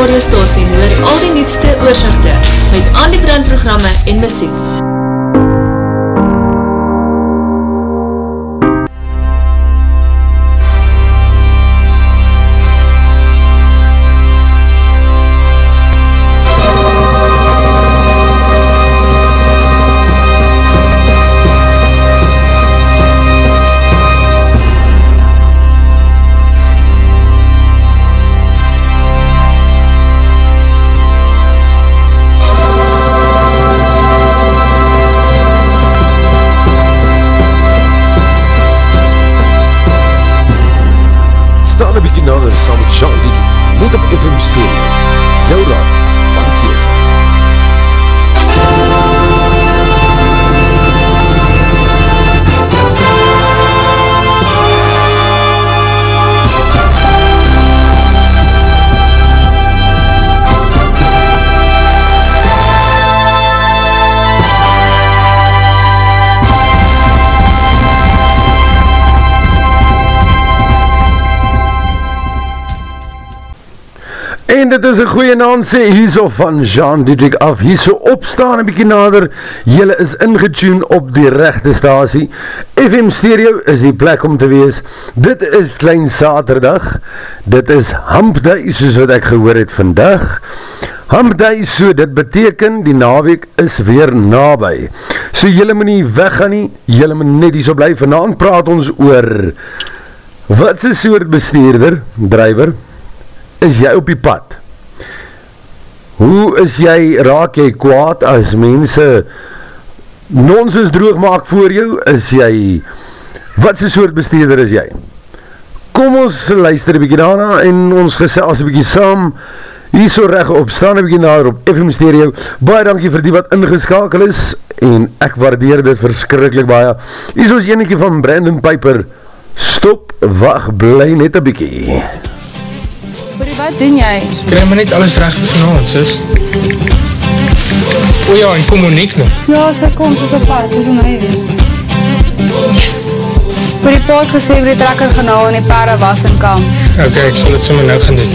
radiostasie en hoor al die nietste oorzichte met al die brandprogramme en muziek. Een goeie naam sê hierso van Jean Dietrich af, hierso opstaan een bykie nader, jylle is ingetune op die rechte stasie, FM Stereo is die plek om te wees, dit is Klein Saterdag, dit is Hump Day, soos wat ek gehoor het vandag, Hump Day, so dit beteken, die naweek is weer nabij, so jylle moet nie weggaan nie, jylle moet net hier so bly, vanavond praat ons oor, wat is soort bestuurder, driver, is jy op die pad? Hoe is jy, raak jy kwaad as mense nonsens droog maak voor jou? Is jy, wat is soort bestuurder is jy? Kom ons luister een bykie daarna en ons gesels een bykie saam, hier so recht op, staan een bykie nader op FM Stereo, baie dankie vir die wat ingeskakel is, en ek waardeer dit verskrikkelijk baie, hier is ons van Brandon Piper, stop, wacht, bly net een bykie. Wat doen jy? Krijg my net alles recht vir vanavond, sis. O ja, en kom Monique nog. Ja, sy kom, sy is op pad, sy is in hy wees. Yes! Hoorie, pa het gesê, vir die trekker gaan hou en die pare was en kam. Ok, ek sal het sommer nou gaan doen.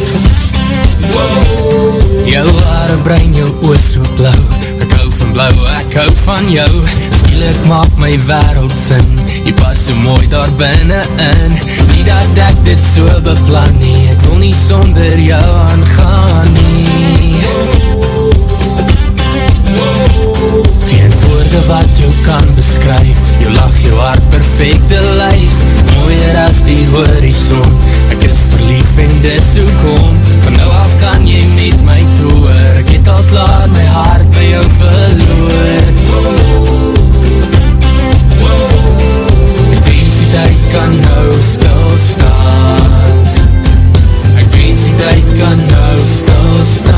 Jou hare brein, jou oor so blauw Ek hou van blauw, ek hou van jou Skielik maak my wereld sin Jy pas so mooi daar binnen in dat ek dit so beplan nie Ek wil nie sonder jou aangaan nie Geen woorde wat jou kan beskryf Jou lach, jou hart, perfecte lijf Mooier as die horizon Ek is verlief en dis hoe kom Van nou af kan jy met my toer Ek het al klaar my hart by jou verloor Ek wens die tyd kan nou stilstaan Ek wens die tyd kan nou stilstaan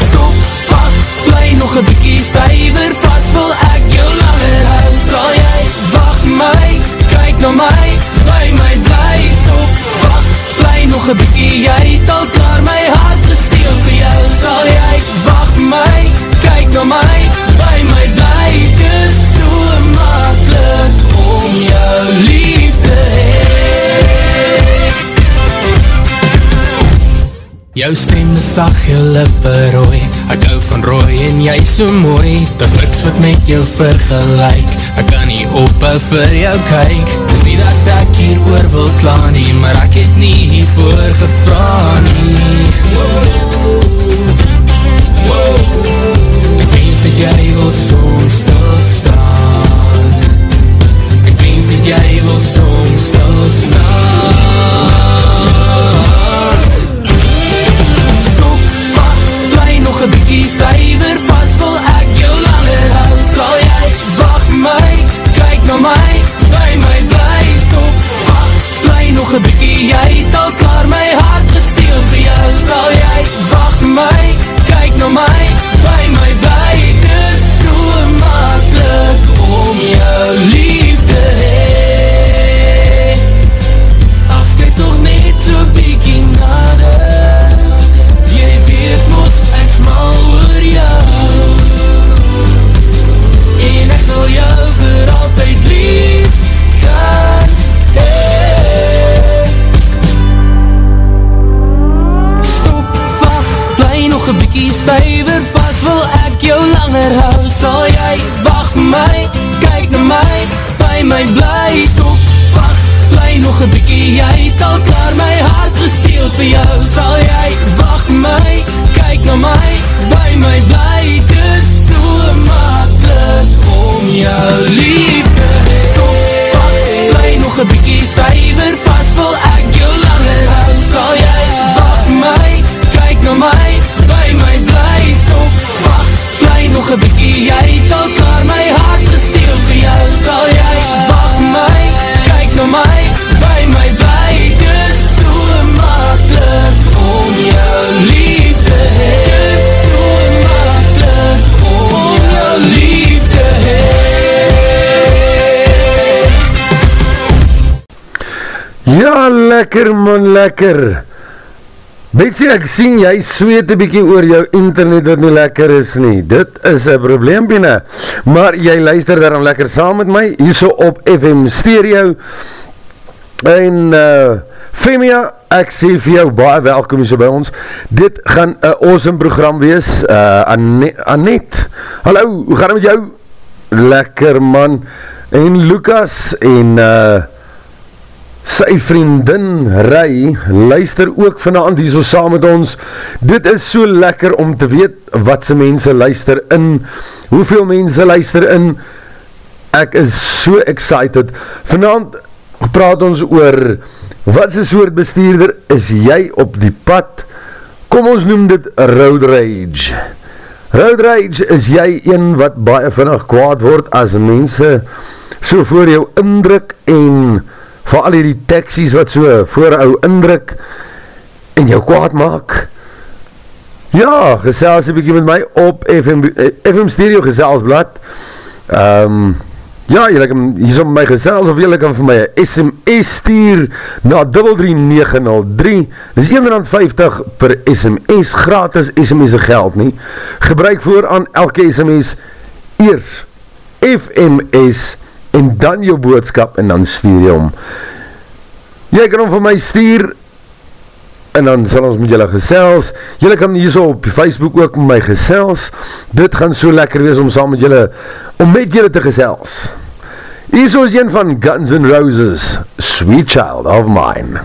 Stop, wacht, bly nog een bykie stuiver Pas wil ek jou langer hou Sal jy, wacht my, kyk na my Bly my, bly, stop, wacht, bly nog een bykie Jy het al klaar my hart gesteel vir jou Sal jy, wacht my, kyk na my, bly, jou stem is sag, jou lippe rooi. Ek hou van rooi en jy so mooi. Dat niks wat met jou vergelijk Ek kan nie oppe vir jou kyk. Dis nie dat ek hier oor wil klaan nie Maar ek het nie hiervoor gevra nie. Ek wens dat jy wil soms wens dat jy wil soms stilstaan Stop, wacht, bly nog een bykie stuiver Pas wil ek jou langer hou Sal jy wacht my, kyk na my By my bly, stop, wacht, bly nog een bykie Jy het al klaar my hart gesteel vir jou. Sal jy wacht my, kyk na my By my bly, het is so makkelijk Om jou lief jy het al klaar my hart gesteel vir jou. Sal jy wacht my, kyk na my By my bly, het is so makkelijk Om jou lief te hee Stop, wacht, bly nog een bykie stuiver Pas wil ek jou langer hou. Sal jy wacht my, kyk na my By my bly, stop, wacht Bly nog een bykie, jy Ja, lekker man, lekker. Betsy, ek sien jy zweet een bykie oor jou internet wat nie lekker is nie. Dit is een probleem binnen. Maar jy luister daarom lekker saam met my, hier so op FM Stereo. En uh, Femia, ek sê vir jou baie welkom hier so by ons. Dit gaan een awesome program wees. Uh, Annette, Annette, hallo, hoe gaan het met jou? Lekker man. En Lucas en... Uh, sy vriendin Rai luister ook vanavond hier so saam met ons. Dit is so lekker om te weet wat sy mense luister in, hoeveel mense luister in. Ek is so excited. Vanavond praat ons oor wat sy soort bestuurder is jy op die pad? Kom ons noem dit road rage. Road rage is jy een wat baie vinnig kwaad word as mense so voor jou indruk en vir al die taxies wat so voor ou indruk en jou kwaad maak. Ja, gesels een bykie met my op FM, FM Stereo Geselsblad. Um, ja, jylle kan hier op my gesels of jylle kan vir my SMS stuur na 33903. Dit is 1,50 per SMS, gratis SMS geld nie. Gebruik voor aan elke SMS eers FMS en dan jou boodskap en dan stuur jy om. Jy kan hom vir my stuur en dan sal ons met julle gesels. Julle kan hier so op Facebook ook met my gesels. Dit gaan so lekker wees om saam met julle, om met julle te gesels. Hier so is een van Guns N' Roses, Sweet Child of Mine.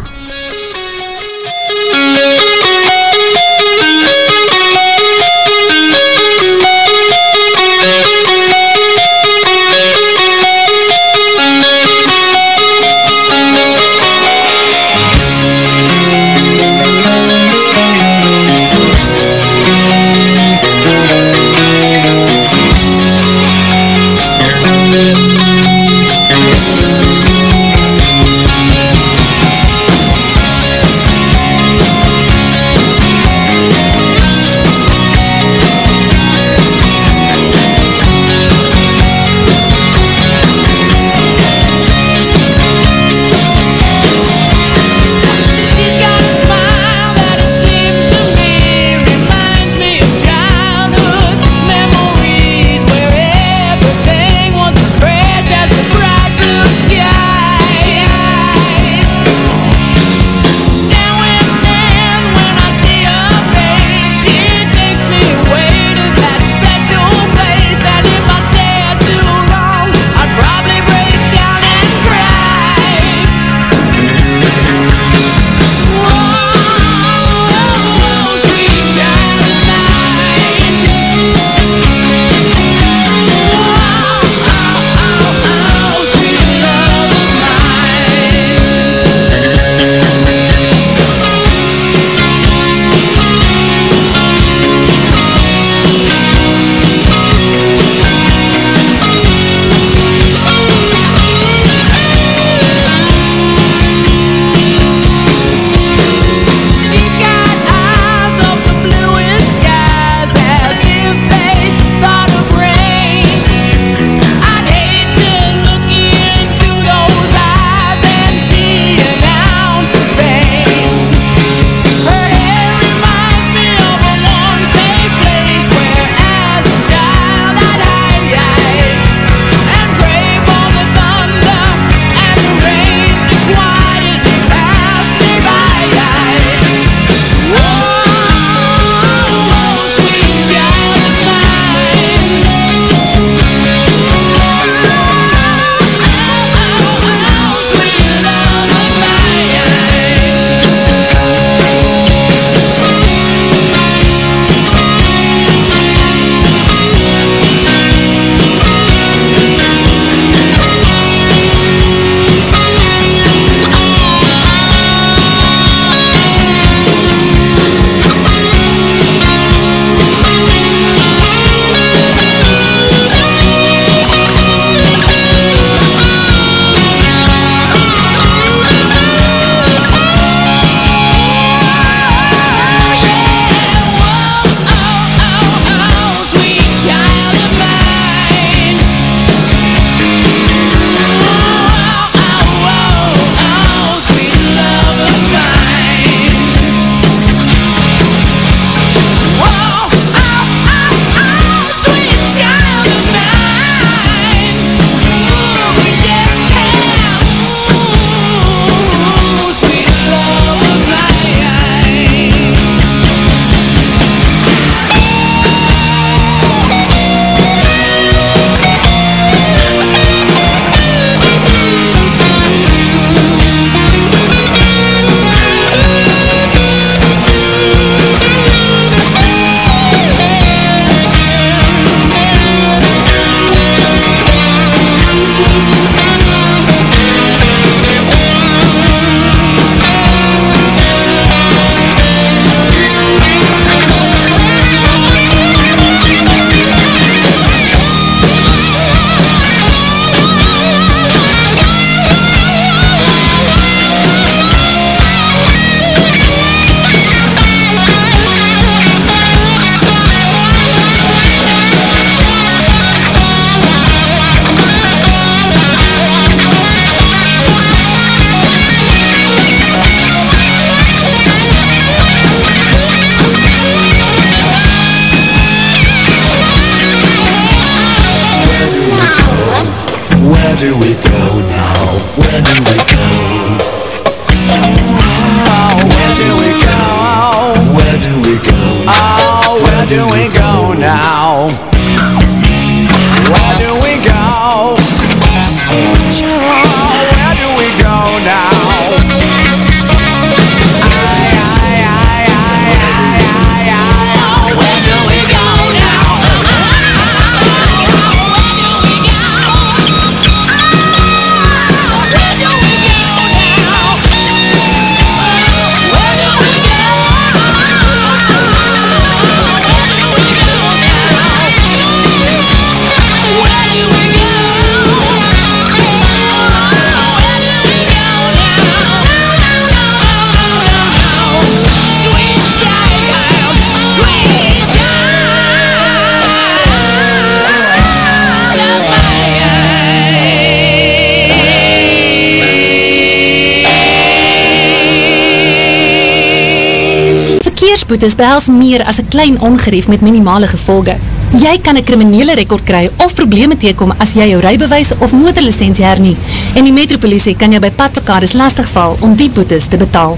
Verkeersboetes behels meer as 'n klein ongerief met minimale gevolge. Jy kan 'n kriminele rekord kry of probleme teekom as jy jou rybewys of motorlisensie hernie en die metropolisie kan jou by padplekades lastigval om die boetes te betaal.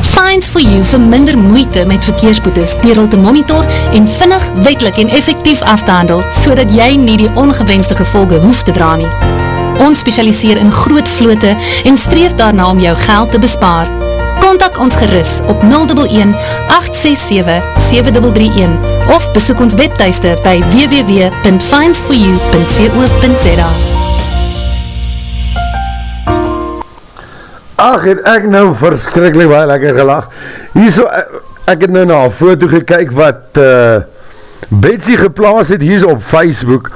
Fines for you vir minder moeite met verkeersboetes deur hul te monitor en vinnig, wetlik en effektief af te handel sodat jy nie die ongewenste gevolge hoef te dra nie. Ons spesialiseer in groot vlote en streef daarna om jou geld te bespaar. Kontak ons gerus op 011 867 7331 of besoek ons webtuiste by www.finds4u.co.za. Ag, het ek nou verskrikkelijk baie lekker gelag. Hierso, ek, ek het nou na een foto gekyk wat uh, Betsy geplaas het hier op Facebook.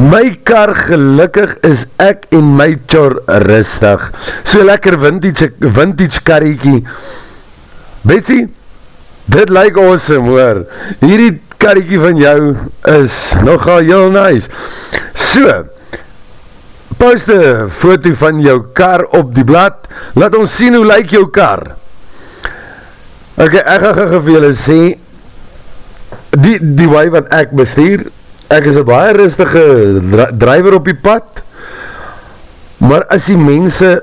My kar gelukkig is ek en my chor rustig. So lekker vintage, vintage karriekie. Betsy, dit lyk awesome hoor. Hierdie karriekie van jou is nogal heel nice. So, post een foto van jou kar op die blad, laat ons sien hoe lyk jou kar. Ok, ek ga gaan vir julle sê, die, die way wat ek bestuur, ek is een baie rustige driver op die pad, maar as die mense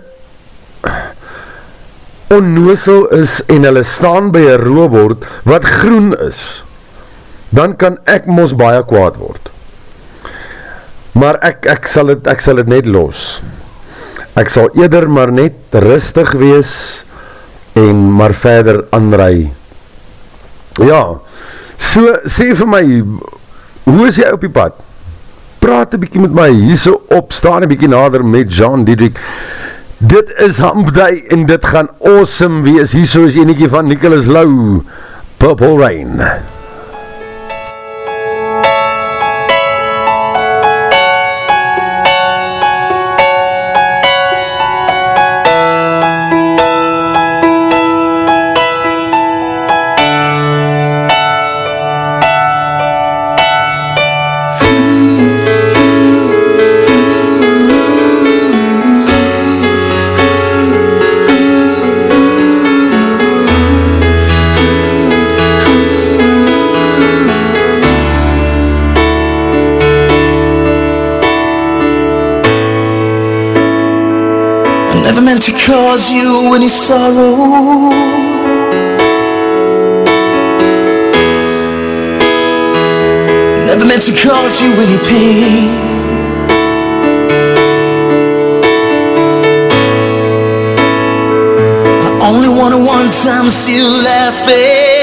onnoosel is en hulle staan by een roobord wat groen is, dan kan ek mos baie kwaad word. Maar ek, ek, sal het, ek sal het net los. Ek sal eerder maar net rustig wees en maar verder aanrui. Ja, so sê vir my, hoe is jy op die pad? Praat een bykie met my, hier so op, staan een bykie nader met Jean Diederik. Dit is Hampdij en dit gaan awesome wees, hier so is eniekie van Nicholas Lau, Purple Rain. Rain. to cause you any sorrow. Never meant to cause you any pain. I only wanted one time to see you laughing.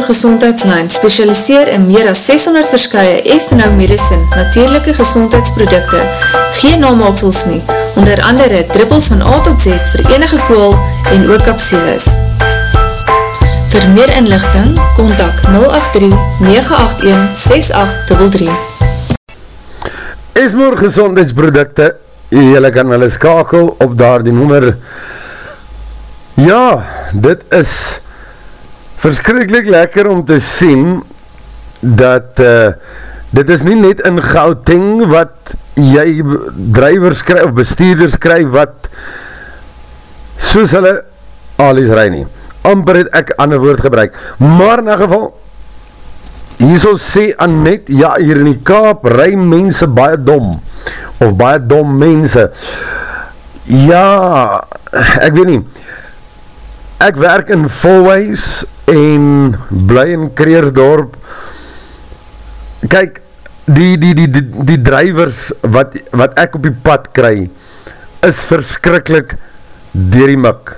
Estmore Gezondheidslijn specialiseer in meer as 600 verskye Estenau Medicine natuurlijke gezondheidsprodukte. Geen namaaksels nie, onder andere druppels van A tot Z vir enige kool en ook kapsules. Vir meer inlichting, kontak 083-981-6833. Esmoor gezondheidsprodukte, jylle kan hulle skakel op daar die nummer. Ja, dit is verskrikkelijk lekker om te sien dat uh, dit is nie net in Gauteng wat jy drivers kry of bestuurders kry wat soos hulle alies rij nie. Amper het ek ander woord gebruik. Maar in geval hierso sê Annette, ja, hier in die Kaap rij mense baie dom, of baie dom mense. Ja, ek weet nie, ek werk in Volwijs en bly in Kreersdorp. Kyk, die, die, die, die, die drivers wat, wat ek op die pad kry, is verskrikkelijk dier die mik.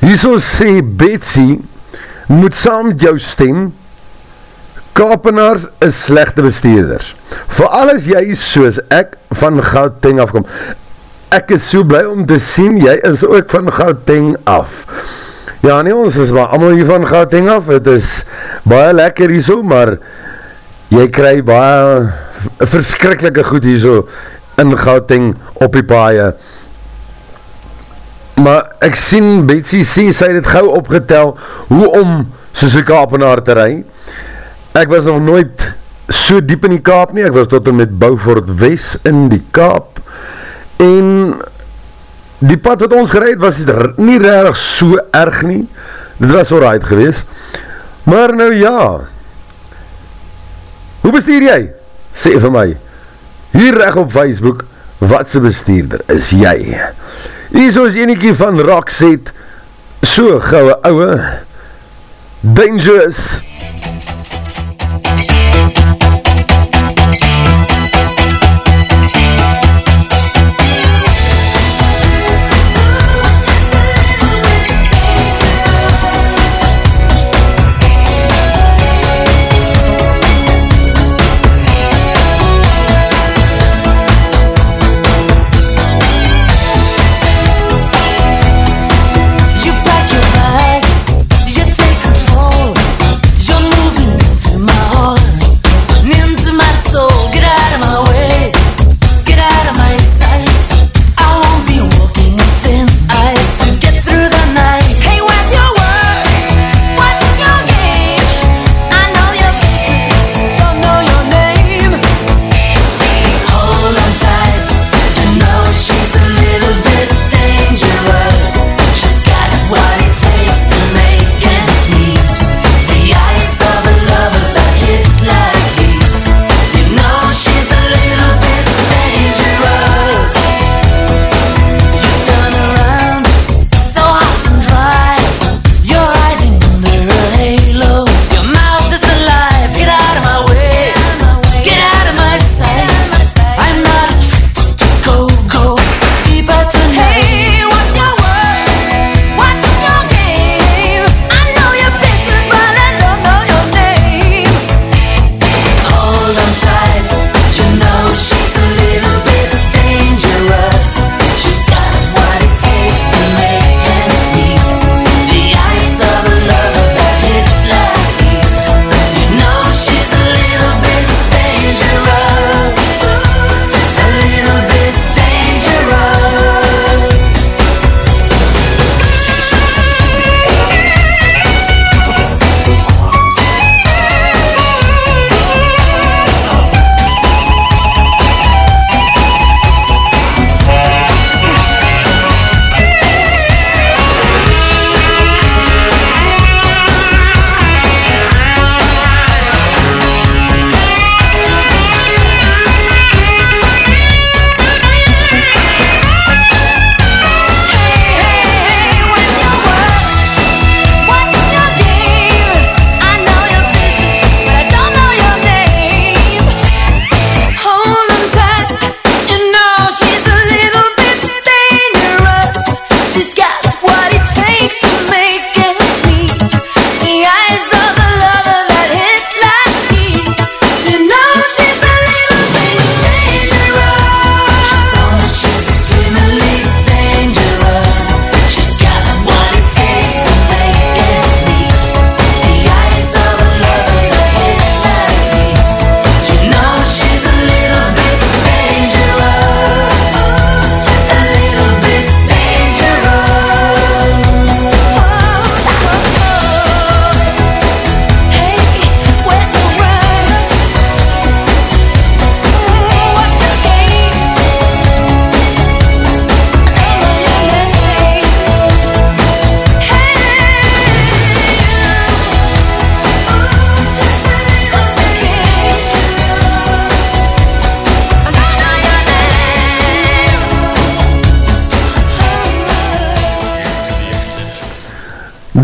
Hierso sê Betsy, moet saam met jou stem, Kapenaars is slechte bestuurders. Vooral as jy soos ek van Gauteng afkom. Ek is so blij om te sien, jy is ook van Gauteng af. Ja nie, ons is maar allemaal hier van Gauteng af. Het is baie lekker hier so, maar jy kry baie verskrikkelike goed hier so in Gauteng op die paaie. Maar ek sien, Betsy sê, sy het gauw opgetel hoe om soos een kapenaar te rij. Ek was nog nooit so diep in die Kaap nie, ek was tot en met Beaufort West in die Kaap, en die pad wat ons gereid was nie rarig so erg nie, dit was alright gewees, maar nou ja, hoe bestuur jy? Sê vir my, hier reg op Facebook, wat sy bestuurder is jy? Hier so is eniekie van Rockset, So gauwe ouwe. Dangerous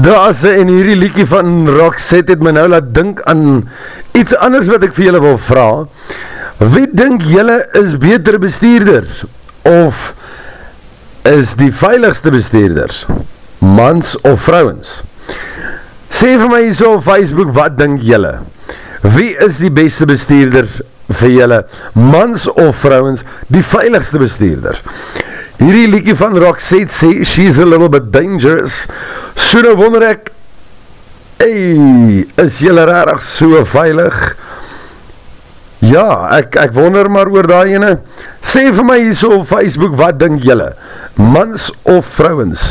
Daase en hierdie liekie van Roxette het my nou laat dink aan iets anders wat ek vir julle wil vraag. Wie dink julle is beter bestuurders? Of is die veiligste bestuurders? Mans of vrouwens? Sê vir my so op Facebook, wat dink julle? Wie is die beste bestuurders vir julle? Mans of vrouwens? Die veiligste bestuurders? Hierdie liekie van Roxette sê, she's a little bit dangerous. So nou wonder ek, Ey, is jylle rarig so veilig? Ja, ek, ek wonder maar oor daai ene. Sê vir my hier so op Facebook, wat dink jylle? Mans of vrouwens?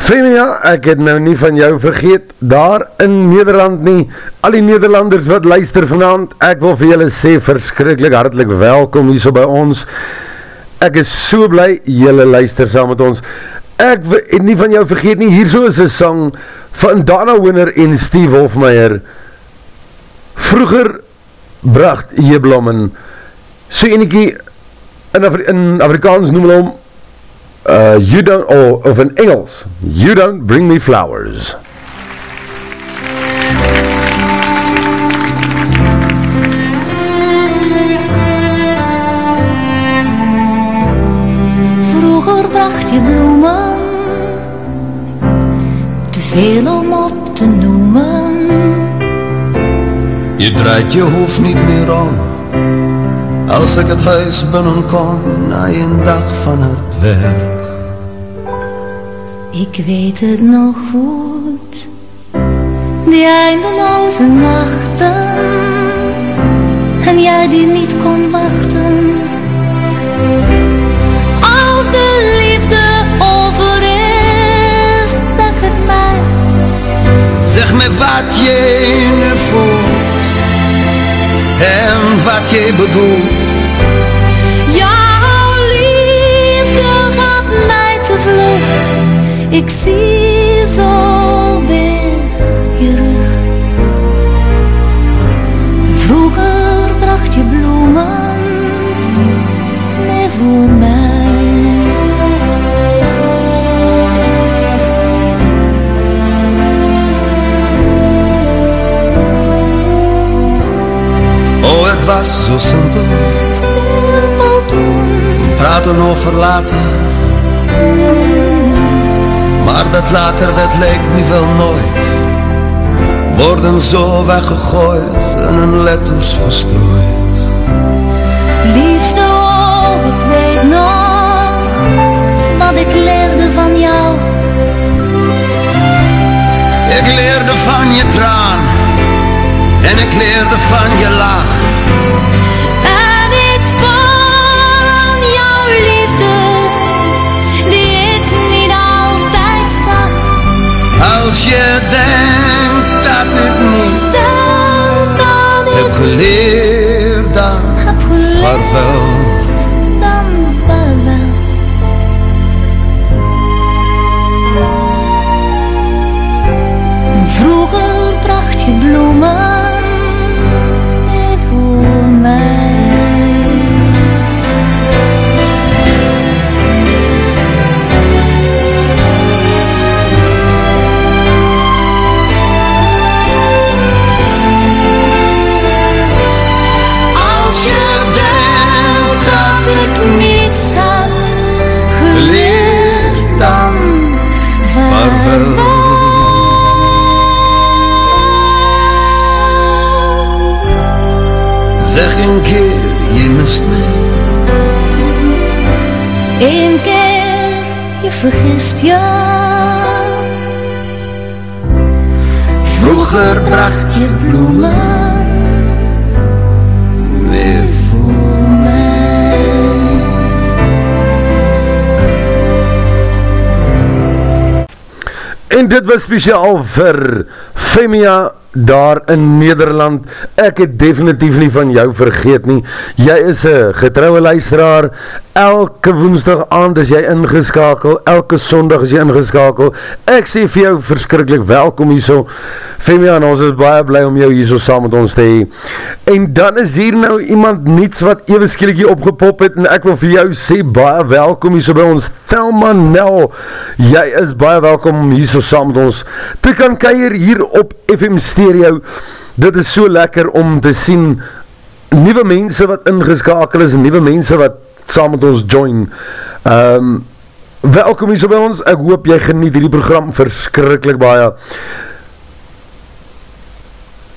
Femia, ek het nou nie van jou vergeet, daar in Nederland nie, al die Nederlanders wat luister vanavond, ek wil vir julle sê, verskrikkelijk hartelijk welkom hier so by ons, ek is so blij, julle luister saam met ons, ek het nie van jou vergeet nie, hier so is een sang van Dana Winner en Steve Hofmeyer, vroeger bracht Jeblommen, so eniekie, in, Afri in Afrikaans noem hulle om, uh, you don't, or of in Engels, you don't bring me flowers. Vroeger bracht je bloemen, te veel om op te noemen. Je draait je hoofd niet meer om, als ik het huis binnenkom na een dag van het werk. Ik weet het nog goed, die eindeloze nachten. En jij die niet kon wachten. Als de liefde over is, zeg het mij. Zeg me wat je nu voelt en wat je bedoelt. Ik zie zo weer je rug. Vroeger bracht je bloemen mee voor mij. Oh, het was zo simpel, Simpel toen. praten over. Dat later, dat lijkt niet wel nooit. Worden zo weggegooid en hun letters verstrooid. Liefste, oh, ik weet nog wat ik leerde van jou. Ik leerde van je traan en ik leerde van je lach. Een keer, je mist mij. Eén keer je vergist je. Vroeger bracht je bloemen weer voor En dit was speciaal vir Femia daar in Nederland, ek het definitief nie van jou vergeet nie, jy is een getrouwe luisteraar, elke woensdag aand is jy ingeskakel, elke sondag is jy ingeskakel, ek sê vir jou verskrikkelijk welkom hier so, Femian, ons is baie blij om jou hier so saam met ons te hee, en dan is hier nou iemand niets wat even skielik hier opgepop het, en ek wil vir jou sê baie welkom hier so by ons, Thelma Nel, jy is baie welkom om hier so saam met ons te kan keier hier op FM Stereo, dit is so lekker om te sien, nieuwe mense wat ingeskakel is, nieuwe mense wat saam met ons join. Um, welkom hier so by ons, ek hoop jy geniet die program verskrikkelijk baie.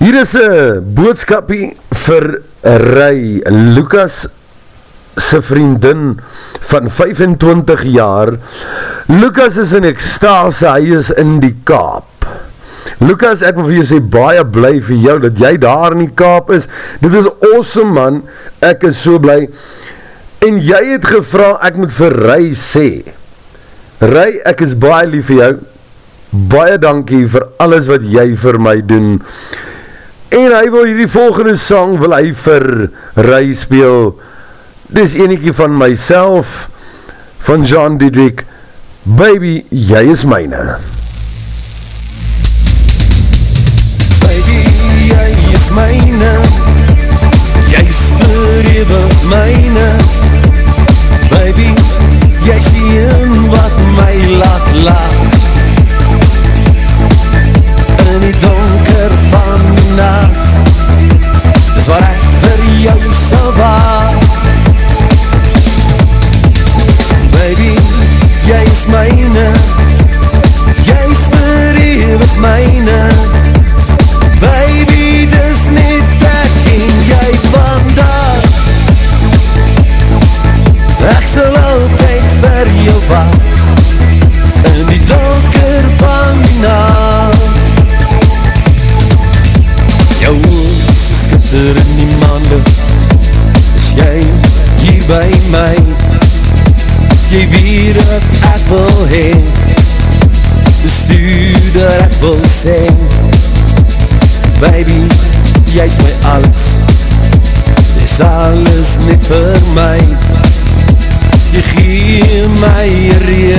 Hier is een boodskapie vir Rai Lucas sy vriendin van 25 jaar. Lucas is in ekstase, hy is in die kaap. Lucas, ek wil vir jou sê, baie bly vir jou, dat jy daar in die kaap is. Dit is awesome man, ek is so bly. En jy het gevra, ek moet vir Rai sê. Rai, ek is baie lief vir jou. Baie dankie vir alles wat jy vir my doen. En hy wil hierdie volgende song, wil hy vir Rai speel. Dis eniekie van myself, van Jean Diedrich. Baby, jy is myne. Myne Jy is verewig myne Baby, jy is die een wat my laat laat. In die donker van die nacht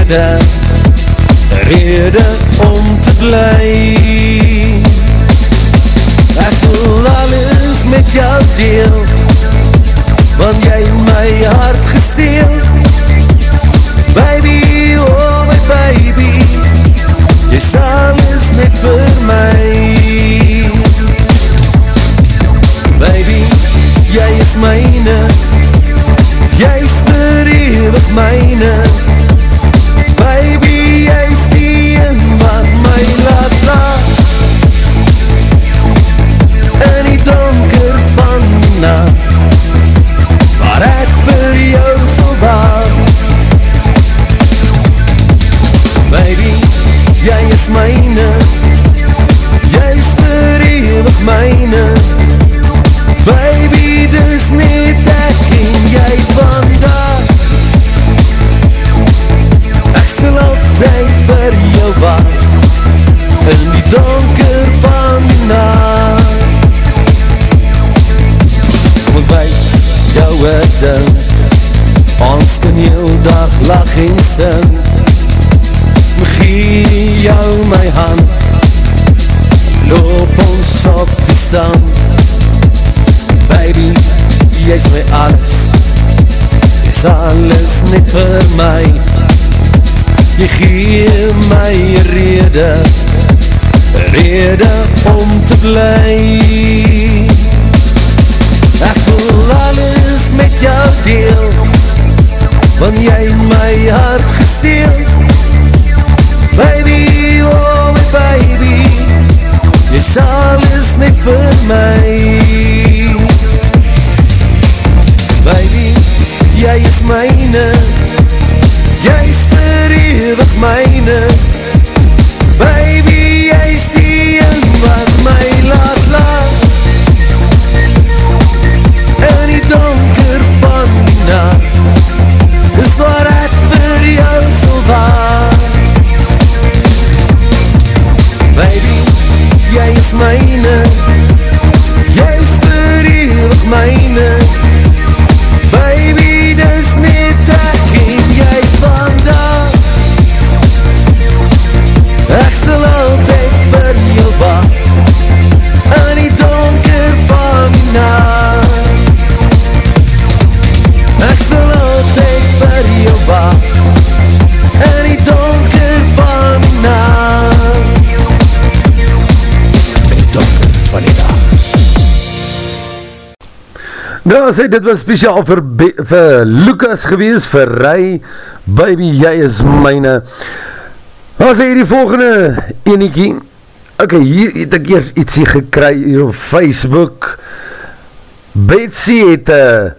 rede Rede om te bly rede Rede om te bly Ek wil alles met jou deel Want jy my hart gesteel. Baby, oh my baby Jy is alles net vir my Baby, jy is myne Jy is verewig myne Sê, dit was speciaal vir, vir Lucas gewees, vir Rai, baby, jy is myne. Nou sê hier die volgende eniekie, ok, hier het ek eers ietsie gekry hier op Facebook. Betsy het een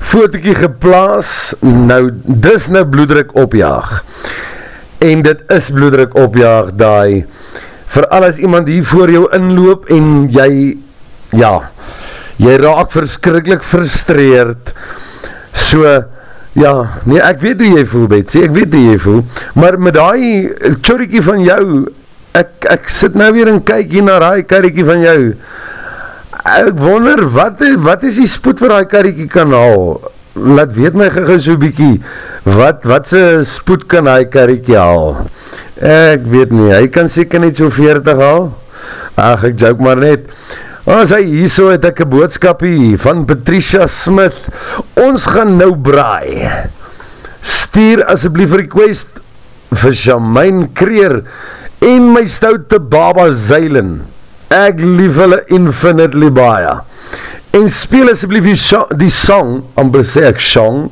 fotokie geplaas, nou, dis nou bloeddruk opjaag. En dit is bloeddruk opjaag, daai, vir alles iemand hier voor jou inloop en jy, ja, jy raak verskrikkelijk frustreerd, so, ja, nee, ek weet hoe jy voel, Betsy, ek weet hoe jy voel, maar met die tjoriekie van jou, ek, ek sit nou weer en kyk hier na die karriekie van jou, ek wonder, wat, wat is die spoed vir die karriekie kan haal, laat weet my gegeen so bykie, wat, wat sy spoed kan die karriekie haal, ek weet nie, hy kan seker net so 40 haal, ach, ek joke maar net, As hy hierso het ek een boodskapie van Patricia Smith, ons gaan nou braai. Stuur asjeblief request vir Jamaine Kreer en my stoute baba Zeilen. Ek lief hulle infinitely baie. En speel asjeblief die, die song, amper sê ek song,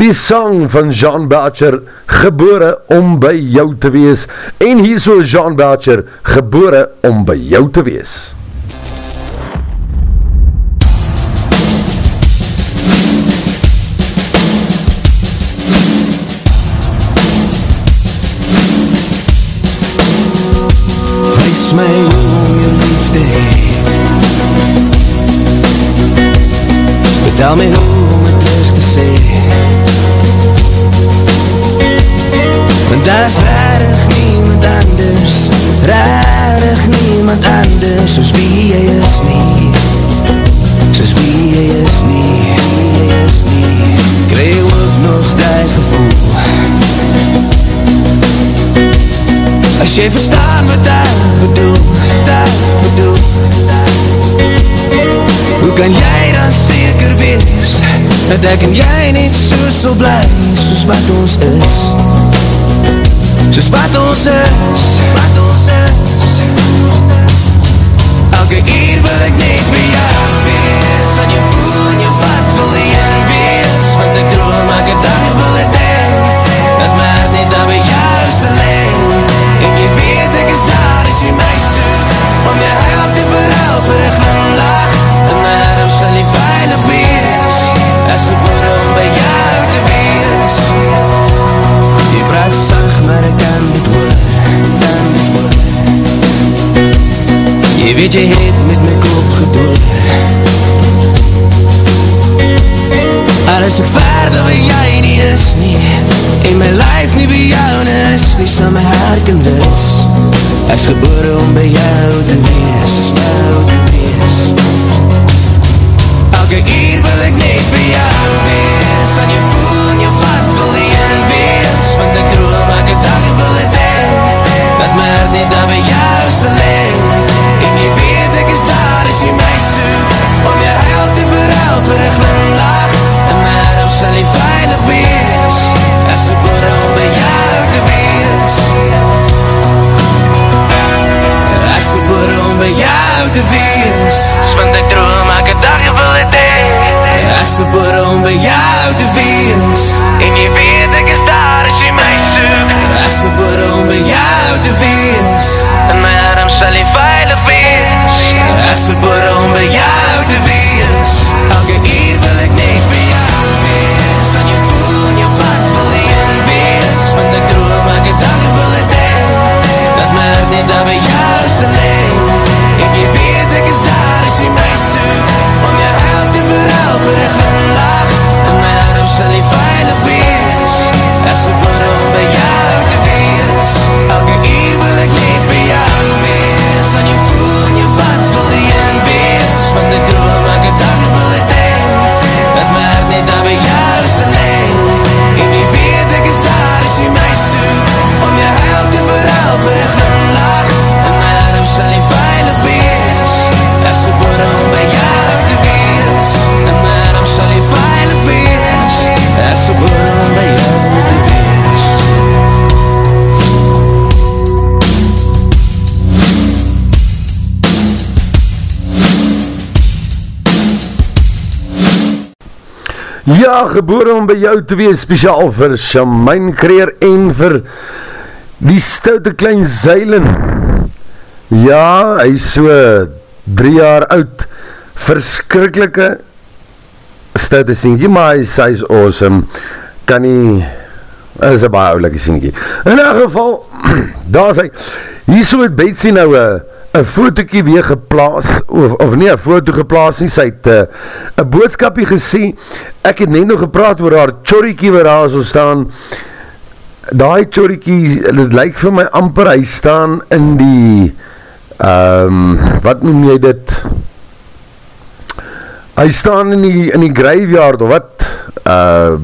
die song van Jean Boucher, gebore om by jou te wees. En hierso Jean Boucher, gebore om by jou te wees. My om jou liefde Vertel my hoe om het terug te sê Want daar is rarig niemand anders. Rarig niemand anders. Soos wie jy is nie Soos wie jy is nie Wie jy is nie Krijg ook nog die gevoel As jy verstaan wat ek bedoel, ek bedoel Hoe kan jy dan seker wees Dat ek en jy niet so sal bly Soos wat ons is? Soos wat ons is Wat ons is. Elke uur wil ek net by Om jy huil op vir een glimlach En my hart sal nie veilig wees. As ek moet om by jou te wees. Jy praat sag maar ek kan dit hoor Kan dit hoor Jy weet jy het met my kop Alles ek verder by jy nie is. Nie En my lijf nie by jou is. Nie sal my haar kan rus is gebore om by jou te wees Jou te wees Elke uur wil ek net by jou wees Aan jou voel alleen veilig is En ze worden onbejaagde wees En ze worden onbejaagde wees Want ik droom elke dag je wil het En ze worden onbejaagde wees En je weet ik ik daar als je mij zoekt En ze worden onbejaagde wees En mijn adem zal alleen veilig wees En ze worden onbejaagde wees Elke Ja, gebore om by jou te wees, speciaal vir Shamain Kreer en vir die stoute klein Zeilen. Ja, hy is so drie jaar oud, verskrikkelike stoute sienkie, maar hy, hy is awesome, kan nie, is een baie oulike sienkie. In elk geval, daar is hy, hier so het Betsy nou een een fotokie weer geplaas, of, of nie een foto geplaas nie, sy het uh, een boodskapie gesê, ek het net nog gepraat oor haar choriekie waar haar so staan, die choriekie, het lyk vir my amper, hy staan in die, um, wat noem jy dit, hy staan in die, in die graveyard, of wat, uh,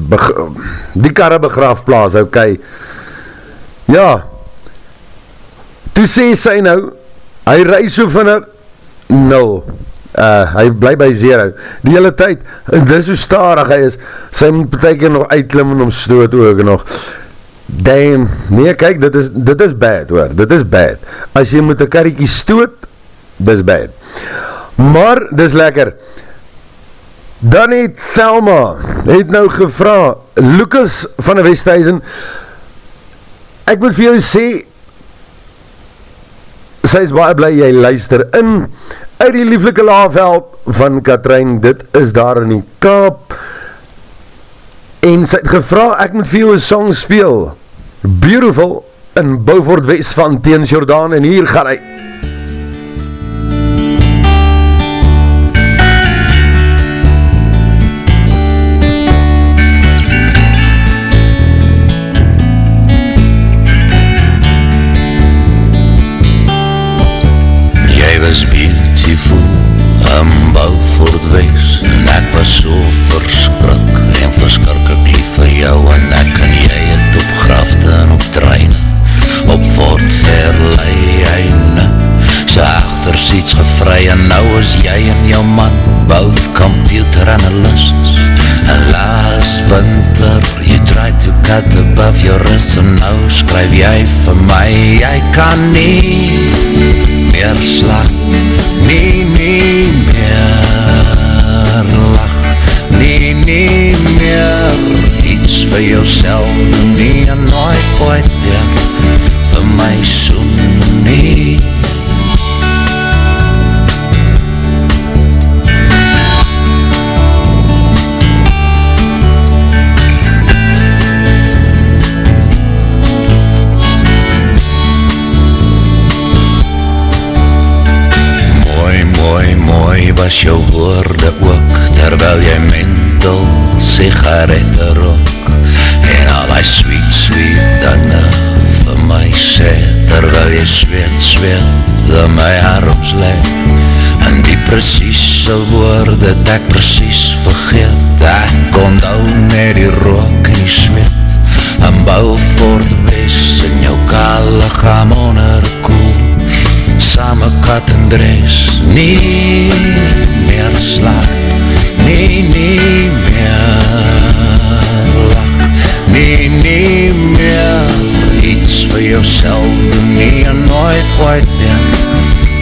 die karre begraafplaas, ok, ja, toe sê sy nou, hy reis so vinnig, nul, uh, hy bly by zero, die hele tyd, dis hoe starig hy is, sy moet beteken nog uitklim en omstoot ook nog, damn, nee kyk, dit is, dit is bad hoor, dit is bad, as jy moet een karriekie stoot, dit is bad, maar, dit is lekker, dan het Thelma, het nou gevra, Lucas van die Westhuizen, ek moet vir jou sê, sy is baie blij, jy luister in, uit die lieflike laafveld van Katrijn, dit is daar in die kaap, en sy het gevra, ek moet vir jou een song speel, Beautiful, in Beaufort West van Teens Jordaan, en hier gaan hy, computer analysts En laas winter You tried to cut above your wrist En nou skryf jy vir my Jy kan nie meer slag. Nie, nie meer lach Nie, nie meer Iets vir jouself. Nie nooit ooit weer Vir my soen was jou woorde ook Terwyl jy mental sigarette rook. En al die sweet, sweet dinge vir my sê Terwyl jy zweet, zweet in my arms leid En die precieze woorde dat ek precies vergeet Ek kon nou met die rook en die zweet En bouw voor de wees in jou kale gaan onder koel Same kat en dres. Nie meer slag Nie, nie meer lach Nie, nie meer Iets vir jouself Nie en nooit ooit weer.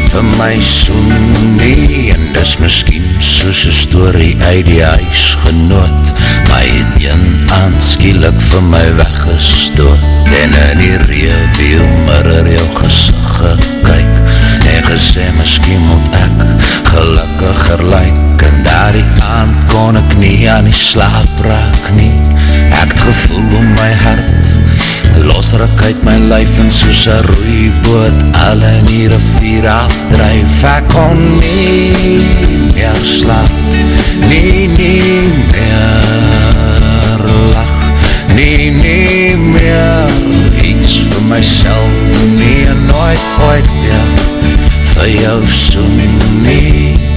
Vir my soen nie En dis miskien soos een story uit die huis genoot My het een aanskielik vir my weggestoot. En in die reewiel mirror jou gezicht gekyk En gesê, miskien moet ek gelukkiger lyk En daar die aand kon ek nie aan die slaap raak nie. Ek het gevoel om my hart Losruk uit my lyf en soos een roeiboot Alle in die rivier afdrijf. Ek kon nie meer slaap Nie, nie meer lach Nie, nie meer iets vir myself Nie en nooit ooit weer vir jou soen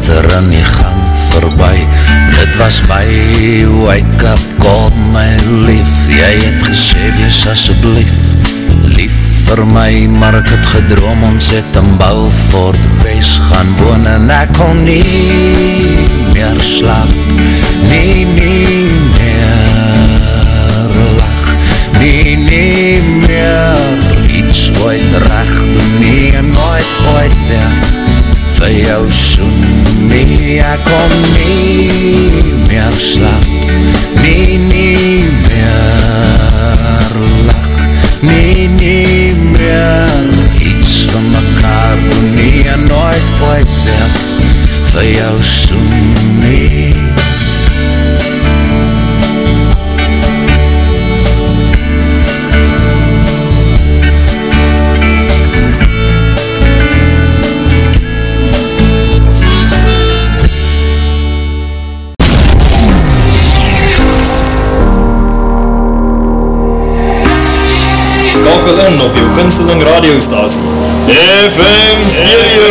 waiter in die gang voorbij Dit was my wake up call my lief. Jy het gesê wees asjeblief Lief vir my maar ek het gedroom ons het in Bouwvoort Wes gaan woon en ek kon nie meer slaap. Nie, nie meer lach Nie, nie meer iets ooit recht Nie nooit ooit weer vir jou soen Nee, ek kon nie meer slaap. Nee, nie meer lach. Nee, nie meer iets van mekaar en nooit ooit weer. Vir jou soen Nee gunsteling radiostasie FM Stereo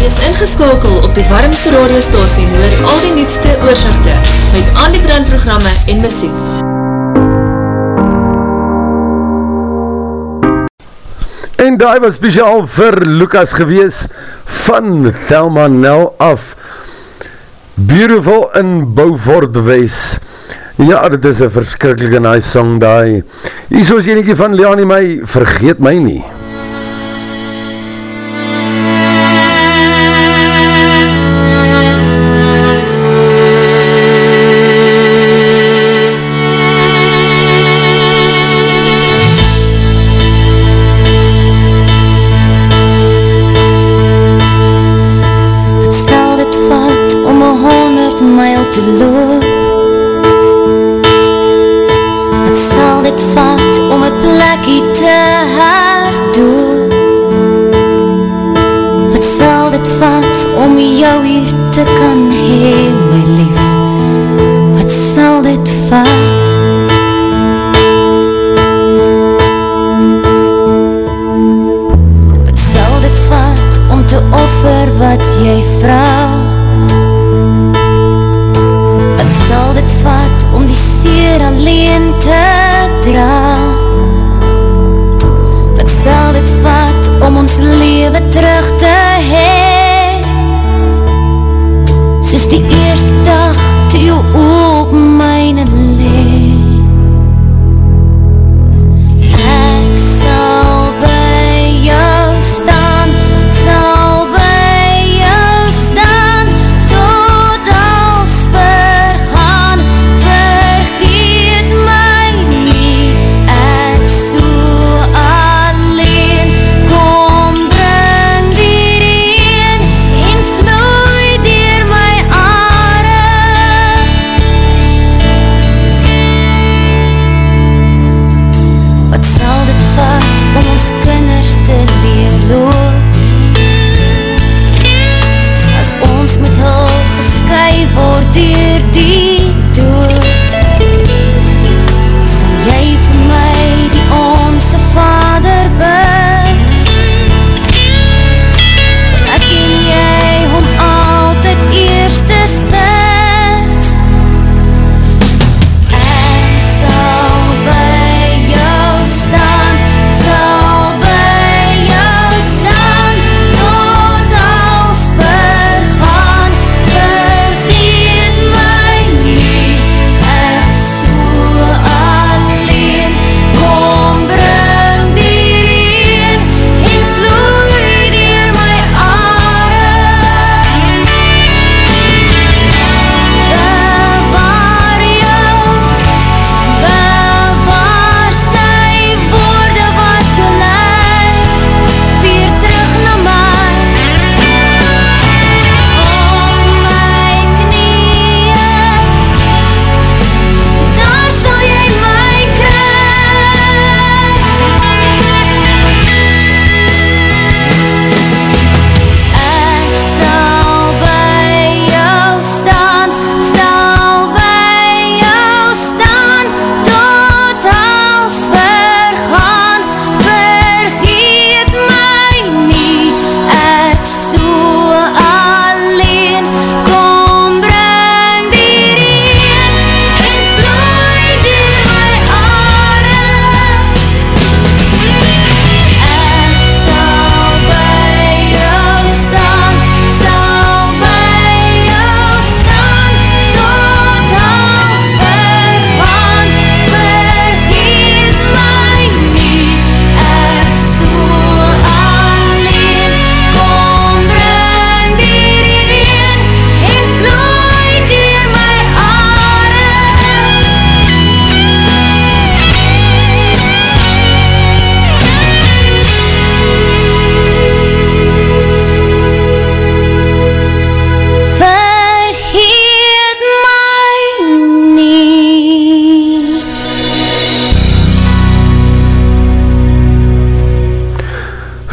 Wees ingeskakel op die warmste radiostasie en hoor al die nietste oorzichte met al die brandprogramme en muziek. En daai was speciaal vir Lucas gewees van Thelma Nel af. Beautiful in Beaufort Wees. Ja, dit is een verskrikkelijke nice song daai. Hier soos enige van Leanie my, vergeet my nie.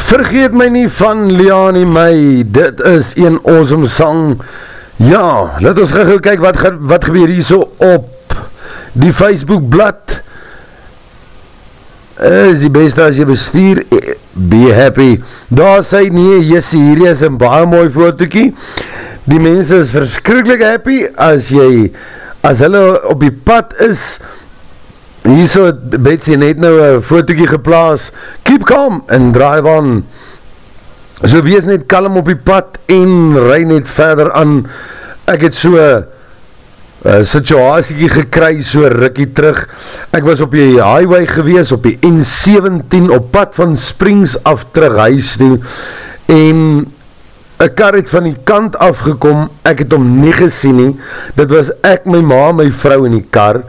Vergeet my nie van Liani my, dit is een awesome song. Ja, laat ons gaan gauw kyk wat, wat gebeur hier so op die Facebook blad. Is die beste as jy bestuur, be happy. Daar sê nie, jessie, hier is een baie mooi fotokie. Die mense is verskrikkelijk happy as jy, as hulle op die pad is, hier so het Betsy net nou een fotokie geplaas, keep calm and drive on. So wees net kalm op die pad en rij net verder aan. Ek het so een situasie gekry, so rikkie terug. Ek was op die highway gewees, op die N17, op pad van Springs af terug huis toe. En een kar het van die kant afgekom, ek het hom nie gesien nie. Dit was ek, my ma, my vrou in die kar.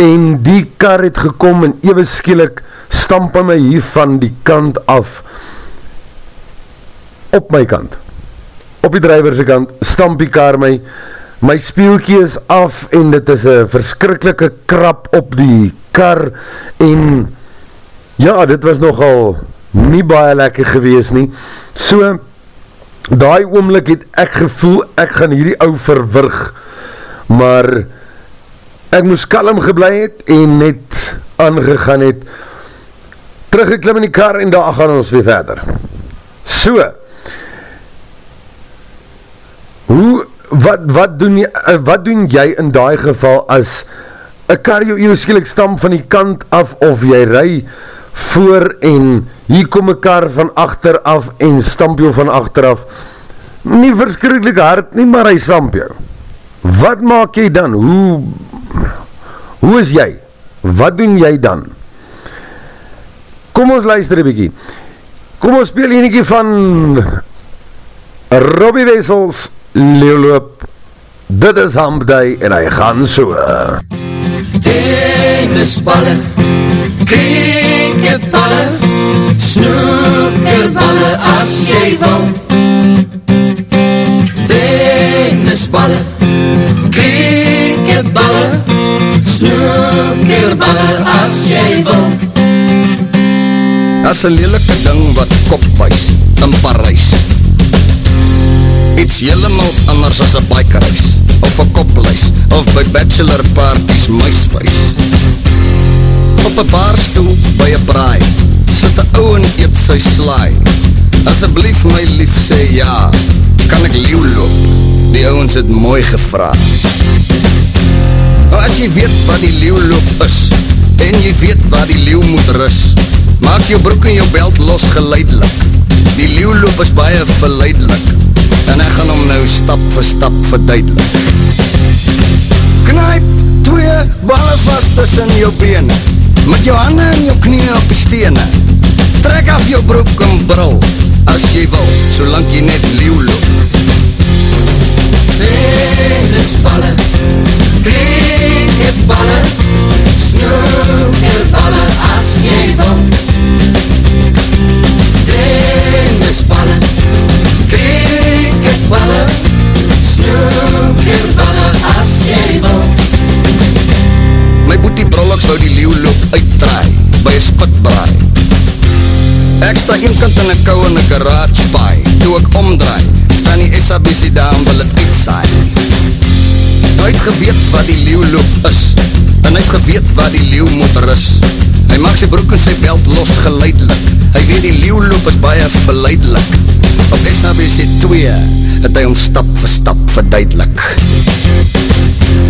En die kar het gekom en ewe skielik stamp my hier van die kant af. Op my kant. Op die drijverse kant stamp die kar my. My spielkie is af en dit is een verskrikkelike krap op die kar en ja, dit was nogal nie baie lekker gewees nie. So daai oomlik het ek gevoel ek gaan hierdie ou verwirg maar ek moes kalm geblei het en net aangegaan het. Teruggeklim in die kar en daar gaan ons weer verder. So Hoe, wat, wat, doen jy, eh, wat doen jy in die geval as een kar jou eeuw skielik stam van die kant af of jy ry voor en hier kom een kar van achter af en stamp jou van achter af nie verskrikkelijk hard nie, maar hy stamp jou wat maak jy dan? Hoe, hoe is jy? Wat doen jy dan? Kom ons luister een bykie kom ons speel eniekie van Robbie Wessels leeuwloop, dit is Hampday en hy gaan so. Tennisballe, cricketballe, snoekerballe as jy wil. Tennisballe, cricketballe, snoekerballe as jy wil. As een lelike ding wat kop wees in Parijs iets helemaal anders as een bikereis of een kopleis of by bachelor parties muisweis op een baarstoel by een braai sit een ou en eet sy slaai. Asjeblief my lief sê ja kan ek leeuw loop die ouwens het mooi gevra maar as jy weet wat die leeuw loop is en jy weet waar die leeuw moet rus maak jou broek en jou belt los geleidelik die leeuw loop is baie verleidelik en ek gaan hom nou stap vir stap verduidelik. Knyp twee balle vast tussen jou bene, met jou handen en jou knie op die stene. Trek af jou broek en bril, as jy wil, solang jy net leeuw loop. Tennisballe, cricketballe, een kant in een kou in een garage paai, toe ek omdraai, staan die SABC daar en wil het uitsaai. Hy het geweet wat die leeuw loop is, en het geweet wat die leeuw moet ris. Hy maak sy broek en sy belt los geleidelik, hy weet die leeuw loop is baie verleidelik. Op SABC 2 het hy om stap vir stap verduidelik.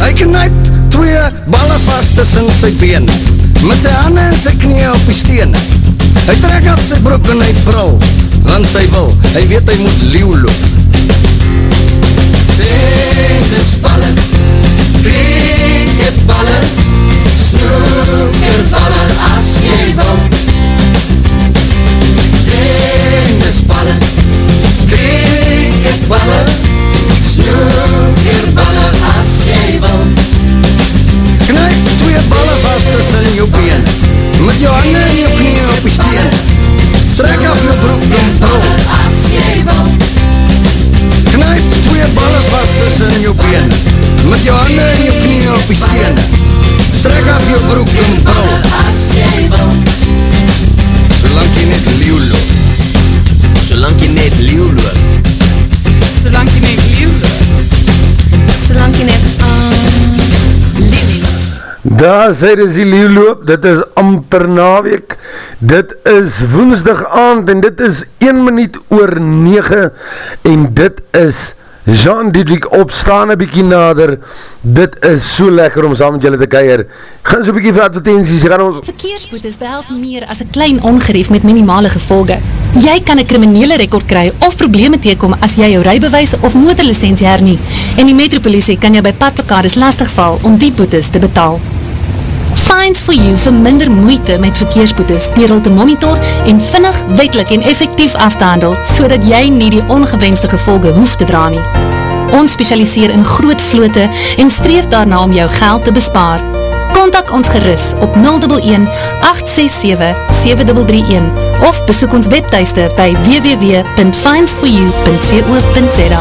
Hy knyp twee balle vast tussen sy been, met sy handen en sy knie op die stene. Hy trek af sy broek en hy bril, want hy wil, hy weet hy moet leeuw loop. Tennisballe, cricketballe, snoekerballe as jy wil. Tennisballe, cricketballe, snoekerballe as jy wil. Knyp twee balle vast tussen jou been, Met jou handen en jou ja. knieën op die steen. Trek af jou broek en brul As jy wil. Knuip twee balle vast tussen jou been. Met jou handen en jou knieën op die steen. Trek af jou broek en brul. As jy wil. Solank jy net leeuw loop Solank jy net leeuw loop Solank jy net leeuw loop Solank jy net Daar sê dit is die leeuwloop, dit is amper naweek, dit is woensdag aand en dit is 1 minuut oor 9 en dit is Jean Diedrich opstaan een bykie nader, dit is so lekker om saam met julle te keier. Gaan so bykie vir advertenties, gaan ons... Verkeersboetes behels meer as een klein ongerief met minimale gevolge. Jy kan een kriminele rekord kry of probleme teekom as jy jou rijbewijs of motorlicentie hernie. En die metropolisie kan jy by padplakades lastigval om die boetes te betaal. Fines for You vir minder moeite met verkeersboetes dier al te monitor en vinnig, wetlik en effectief af te handel so jy nie die ongewenste gevolge hoef te dra nie. Ons specialiseer in groot vloote en streef daarna om jou geld te bespaar. Contact ons geris op 011 867 7331 of besoek ons webteiste by www.finesforyou.co.za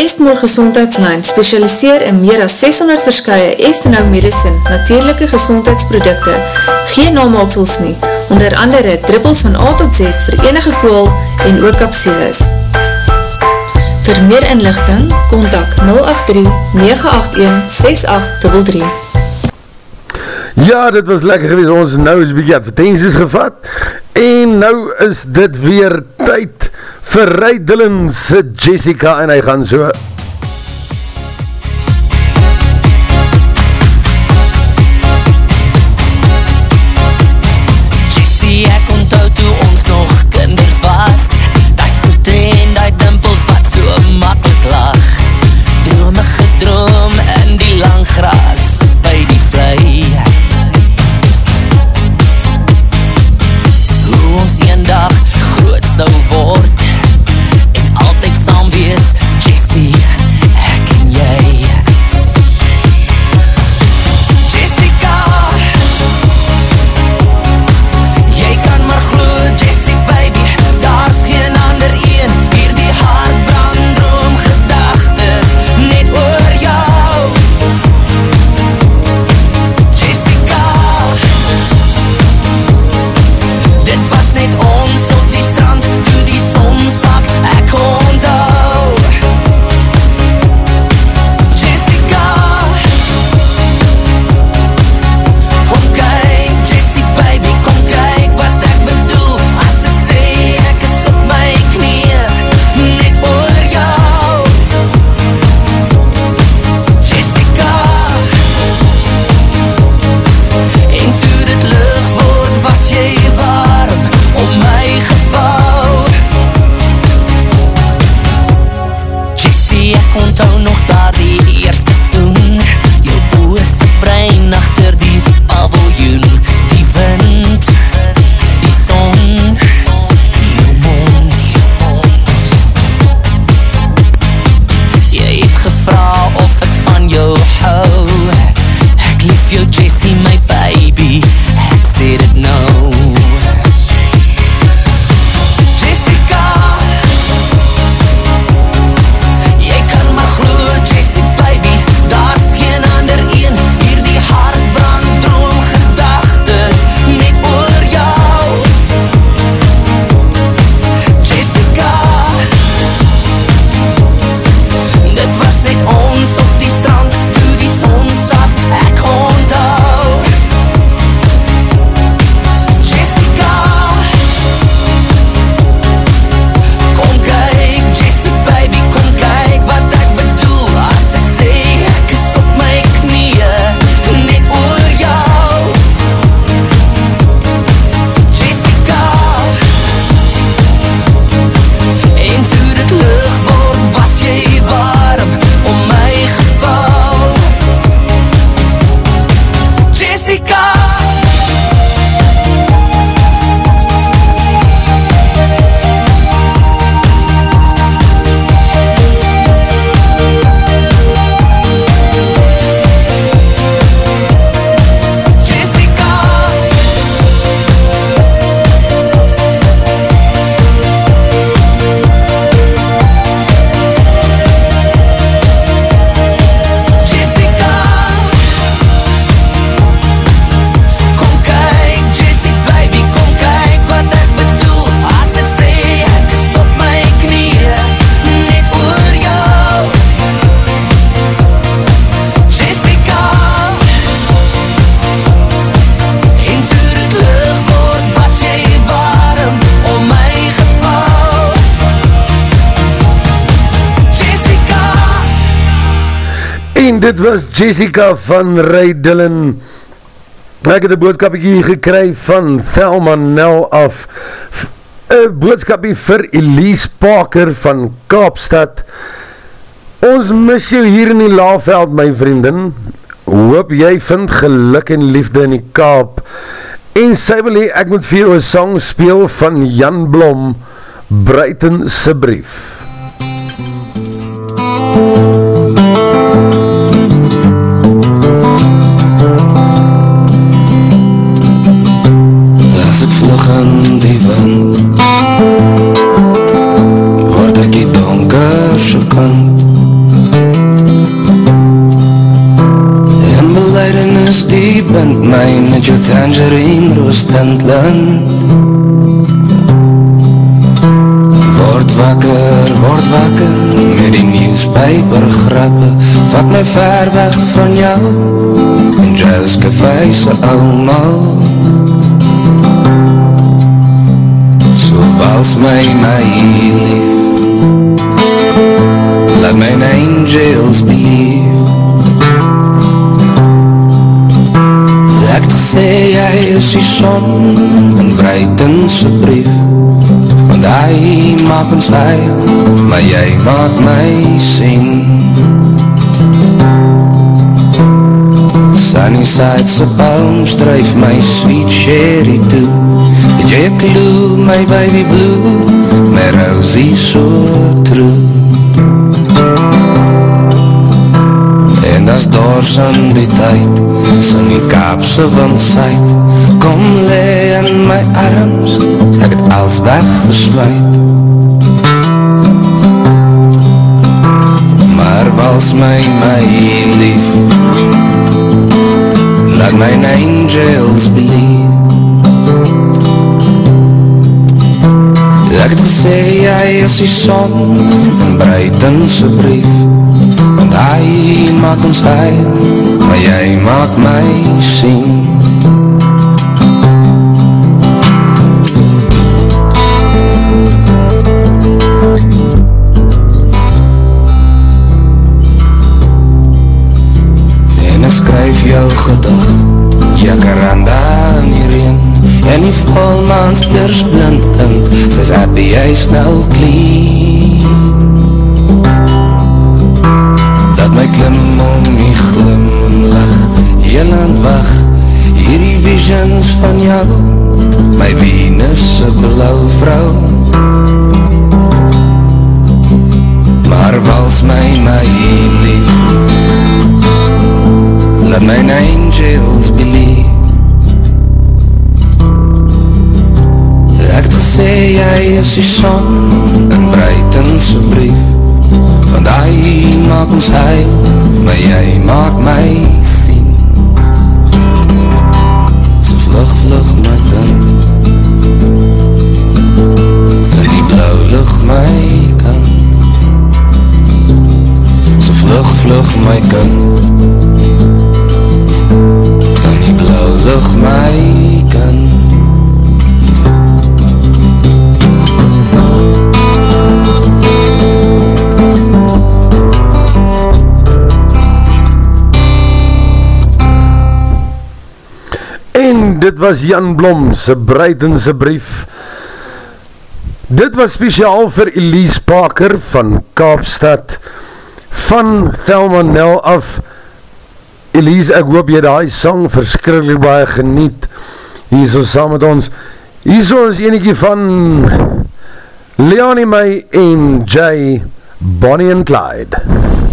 Eastmore Gezondheidslijn specialiseer in meer as 600 verskye Easternau Medicine, natuurlijke gezondheidsprodukte, geen namaksels nie, onder andere druppels van A tot Z vir enige kool en ook kapsilis. Vir meer inlichting, kontak 083-981-6833. Ja, dit was lekker gewees, ons nou is bykie advertenties gevat, en nou is dit weer tyd vir Ray Dillon se Jessica en hy gaan so. Jessie, ek onthou toe ons nog kinders was. Die spoetre en die dimpels wat so makkelijk lag dit was Jessica van Ray Dillon. Ek het een boodskapie gekry van Thelma Nel af. Een boodskapie vir Elise Parker van Kaapstad. Ons mis jou hier in die laafveld, my vriendin. Hoop jy vind geluk en liefde in die Kaap. En sy wil hee, ek moet vir jou een song speel van Jan Blom, Breiten se brief. MUZIEK van die wind. Word ek die donkerse kant En beleidenis die bind my met jou tangerine roostend land Word wakker, word wakker met die nieuwspaper grappe Vat my ver weg van jou en jazz café se als my my lief Let my angels believe Ek te sê jy is die son in Breitense brief Want hy maak ons heil, maar jy maak my sien Sunnyside se boom stryf my sweet sherry toe Een clue, my baby blue, my rosie so true. En as dors in die tyd, sing die kaapse windsuit, kom le in my arms, ek het als weggesluit. Maar wals my, my lief, laat my angels believe, Ek te sê jy is die son in Breitense brief. Want hy maak ons heil, maar jy maak my sien eers blind kind Sy's happy, hy's nou clean. Dat my klim om die glimlach. Heel aan wacht Hierdie visions van jou. My Venus, blauw vrou. Maar wals my, my lief. Let my angels believe sê jy is die son in Breitense brief. Want hy maak ons heil maar jy maak my sien. So vlug vlug my kind in die blauw lucht my kind so vlug vlug my kind dit was Jan Blom se Breidense brief. Dit was speciaal vir Elise Parker van Kaapstad van Thelma Nel af. Elise, ek hoop jy die song verskrikkelijk baie geniet. Hier is ons saam met ons. Hier is ons eniekie van Leonie May en Jay Bonnie and Clyde.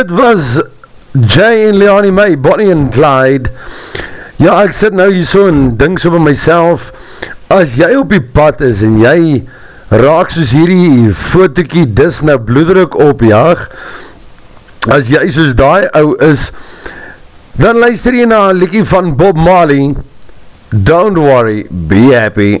Dit was Jay en Leonie May, Bonnie en Clyde. Ja, ek sit nou hier so en dink so by myself, as jy op die pad is en jy raak soos hierdie fotokie dis nou bloeddruk opjaag, as jy soos die ou is, dan luister jy na een liekie van Bob Marley, Don't worry, be happy.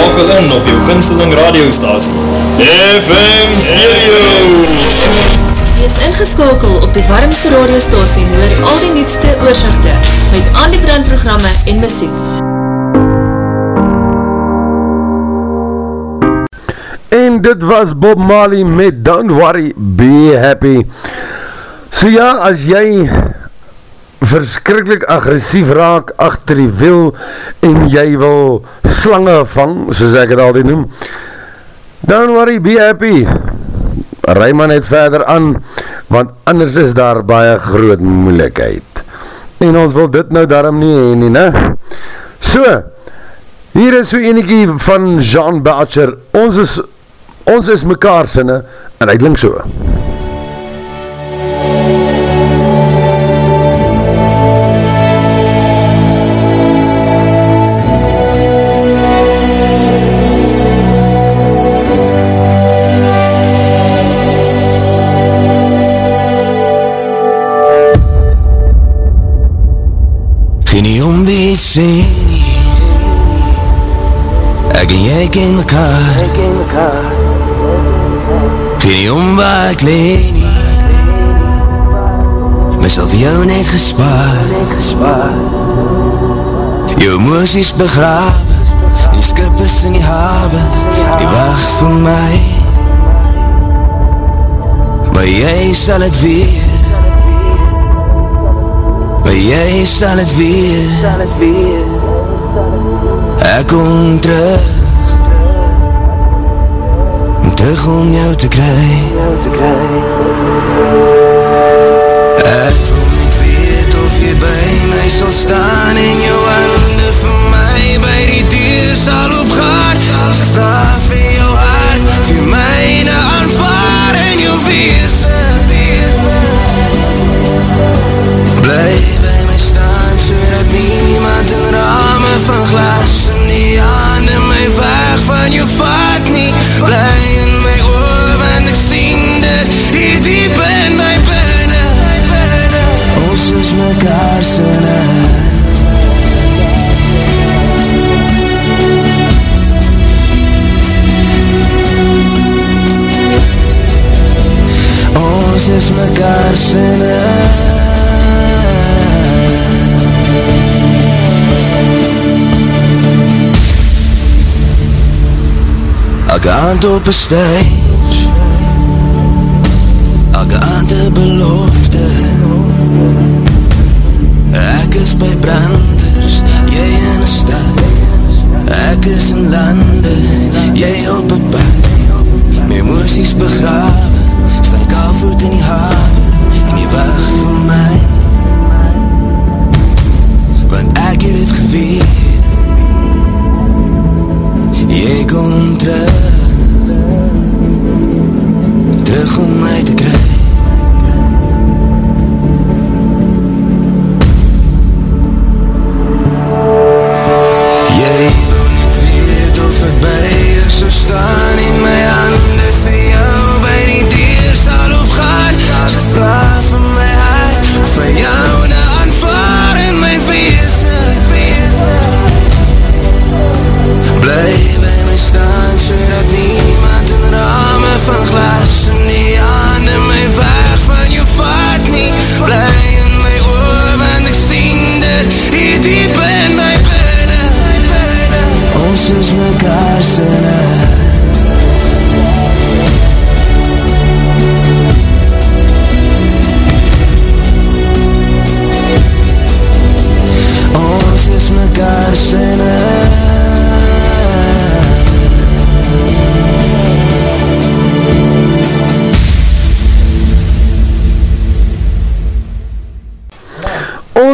Skakel in op jou gunsteling radiostasie FM Stereo Wees ingeskakel op die warmste radiostasie noor al die nietste oorzichte met al die brandprogramme en muziek. En dit was Bob Marley met Don't Worry, Be Happy. So ja, as jy verskrikkelijk agressief raak achter die wiel en jy wil slange vang, soos ek het altyd noem, don't worry, be happy. Rij maar net verder aan, want anders is daar baie groot moeilikheid. En ons wil dit nou daarom nie heen nie, ne? So, Hier is so eniekie van Jean Boucher. Ons is, ons is mekaar sinne en hy klink so. Sê nie Ek en jy ken mekaar. Geen nie om waar ek leen Myself jou net gespaar. Jou emoties begrawe. Die skip is in die haven Die wacht vir my. Maar jy sal het weer Maar jy sal het weer. Ek kom terug. Om terug om jou te kry Ek wil net weet of jy by my sal staan En jou hande vir my by die deur sal opgaan As ek vraag vir jou hart Vir myne aanvaar en jou wees so dat niemand in rame van glas. In die hande my weg van jou vat nie Bly in my oor want ek sien dit hier diep in my binne Ons is mekaar sinne Ons is mekaar sinne Elke aand op een stage. Elke aand een belofte. Ek is by branders Jy in een stad. Ek is in lande Jy op een pad. My emoties begrawe Staan kaalvoet in die haven En jy wacht vir my Want ek het het geweer Jy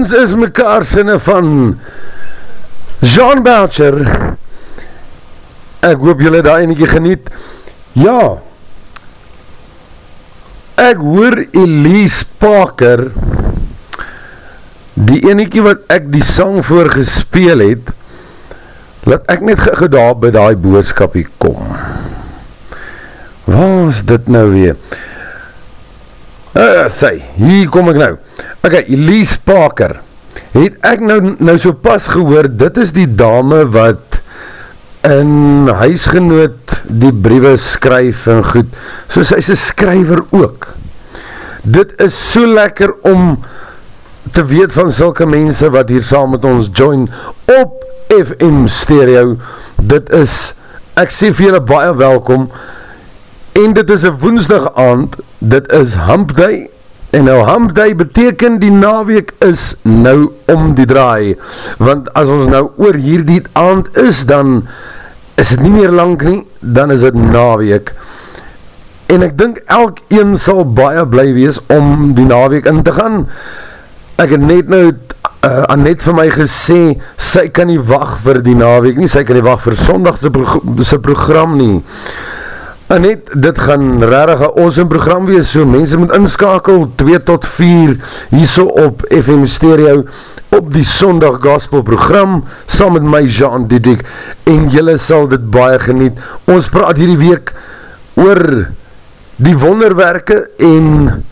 Ons is mekaar sinne van Jean Boucher Ek hoop julle daar enige geniet. Ja. Ek hoor Elise Parker. Die enige wat ek die sang voor gespeel het Laat ek net gege daar by die boodskapie kom. Waar is dit nou weer? Uh, sy, hier kom ek nou. Ok, Elise Parker. Het ek nou, nou so pas gehoor Dit is die dame wat In huisgenoot Die briewe skryf en goed So sy is een skryver ook. Dit is so lekker om Te weet van sulke mense Wat hier saam met ons join Op FM stereo. Dit is Ek sê vir julle baie welkom En dit is een woensdag aand, dit is hump day, en nou hump day beteken die naweek is nou om die draai, want as ons nou oor hierdie aand is, dan is het nie meer lang nie, dan is het naweek, en ek dink elk een sal baie bly wees om die naweek in te gaan, ek het net nou uh, Annette vir my gesê, sy kan nie wacht vir die naweek nie, sy kan nie wacht vir sondagse pro program nie. Annette, dit gaan rarig een awesome program wees, so mense moet inskakel 2 tot 4 hierso op FM Stereo op die Sondag Gospel program, saam met my Jean Dudek, en jylle sal dit baie geniet. Ons praat hierdie week oor die wonderwerke en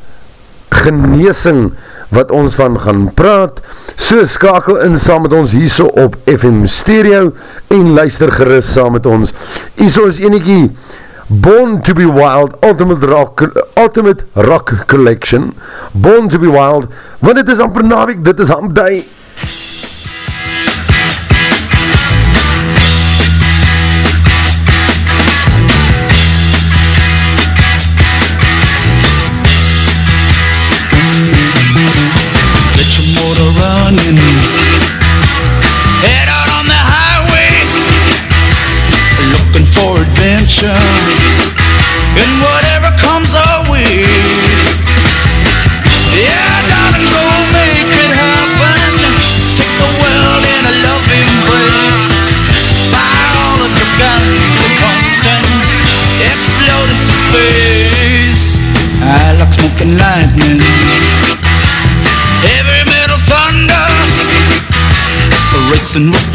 geneesing wat ons van gaan praat, so skakel in saam met ons hierso op FM Stereo en luister gerust saam met ons. Hierso is eniekie Born to be Wild Ultimate Rock, Ultimate Rock Collection. Born to be Wild want dit is amper nawek, dit is amper running. Head listen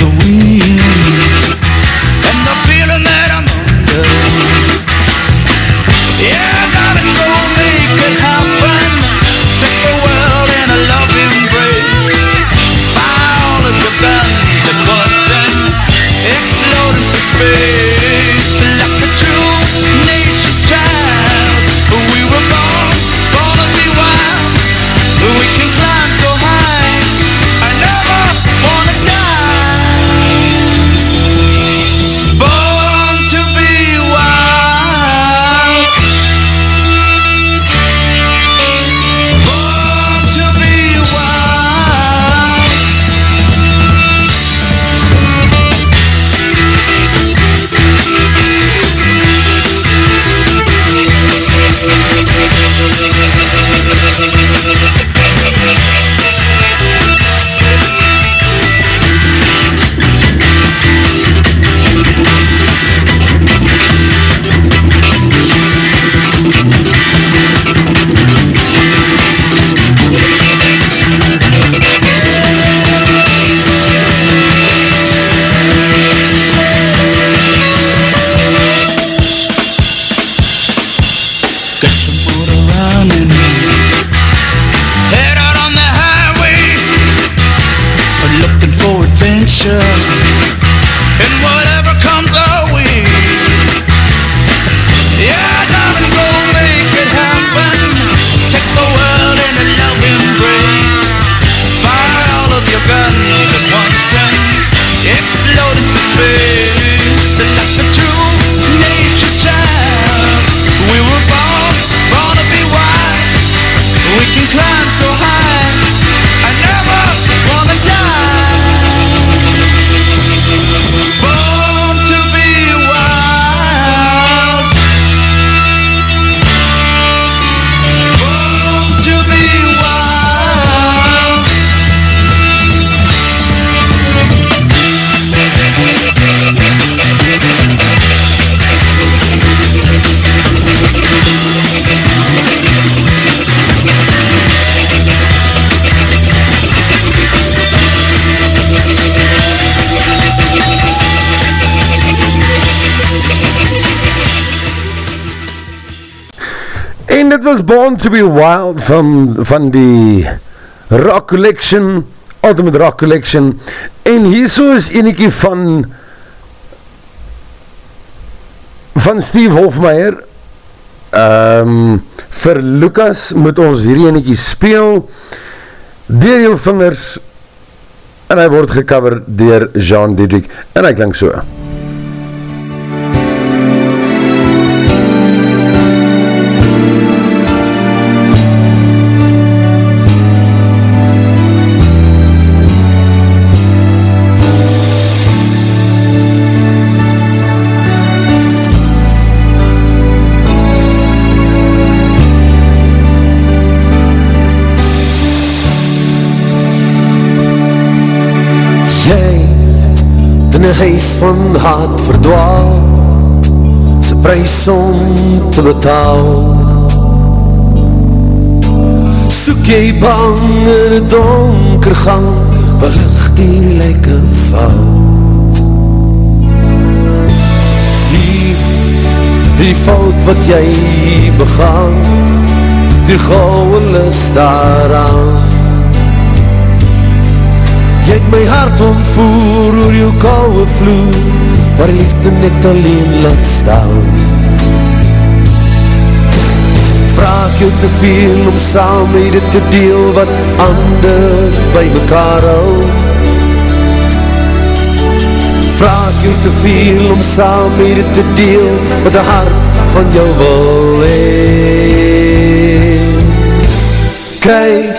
was Born to be Wild van, van die Rock Collection, Ultimate Rock Collection. En hierso is eniekie van van Steve Hofmeyer. Um, vir Lucas moet ons hierdie eniekie speel. Deur jou vingers en hy word gecover deur Jean Didrik en hy klink so. Betaal Soek jy bang in een donker gang Waar licht die lyke val. Hier, die fout wat jy begaan Die gouwe list daaraan. Jy het my hart ontvoer oor jou kouwe vloer Waar liefde net alleen laat staan Vraag jou te veel om saam mede te deel Wat ander by mekaar hou. Vraag jou te veel om saam mede te deel Wat die hart van jou wil heen Kijk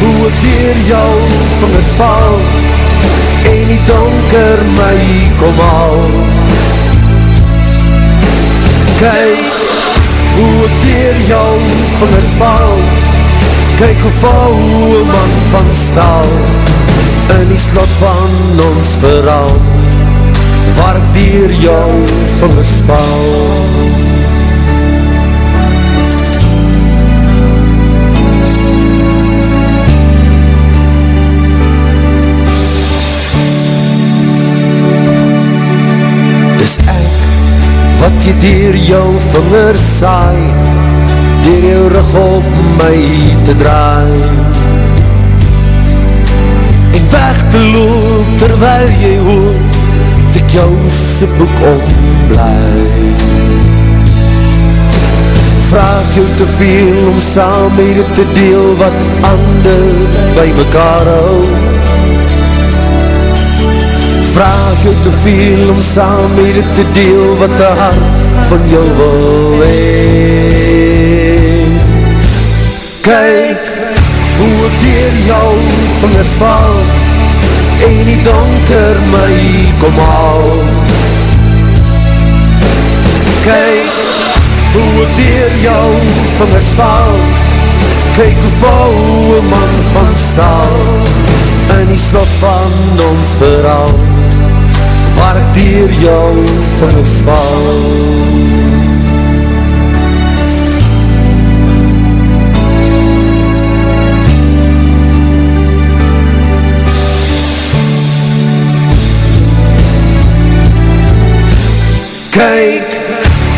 hoe ek dier jou vingers val En die donker my kom al Kijk hoe ek dier jou vingers val Kyk hoe val hoe man van staal In die slot van ons verhaal Waar ek dier jou vingers val jy dier jou vingers saai Dier jou rug op my te draai. En weg te loop terwyl jy hoor Dat jou se boek omblaai. Vraag jou te veel om saam mede te deel Wat ander by mekaar hou. Vraag jou te veel om saam mede te deel Wat de hart van jou wil heen Kijk hoe ek dier jou vingers val En die donker my kom al Kijk hoe ek dier jou vingers val. Kijk hoe een man van staal In die slot van ons verhaal Waar ek dier jou vingers val. Kyk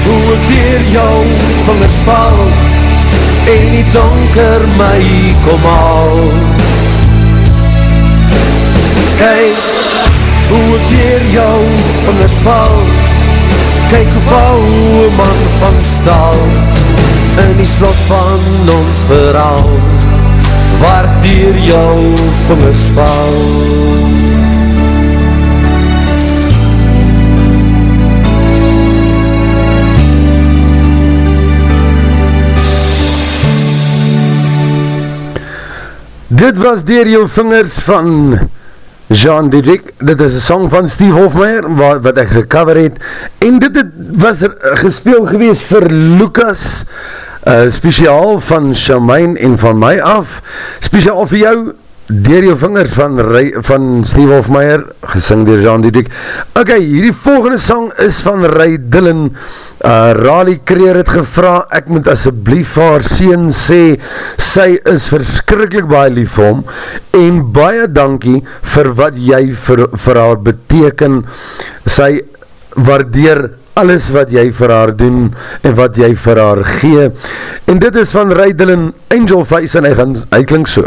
hoe ek dier jou vingers val. En die donker my kom al. Kyk hoe ek dier jou vingers val? Kyk hoe val een man van staal In die slot van ons verhaal Waar dier jou vingers val? Dit was dier jou vingers van Jean Didrik, dit is een song van Steve Hofmeyer, wat, wat ek gecover het, en dit het, was er gespeel gewees vir Lucas, uh, speciaal van Shamaine en van my af, speciaal vir jou, dier jou vingers van, van Steve Hofmeyer, gesing dier Jean Didrik. Ok, hierdie volgende song is van Ray Dillon, uh, Raleigh Kreer het gevra, ek moet asseblief haar sien sê, sy is verskrikkelijk baie lief vir hom, en baie dankie vir wat jy vir, vir haar beteken, sy waardeer alles wat jy vir haar doen, en wat jy vir haar gee, en dit is van Ray Dillon, Angel Face, en hy, gaan, hy klink so.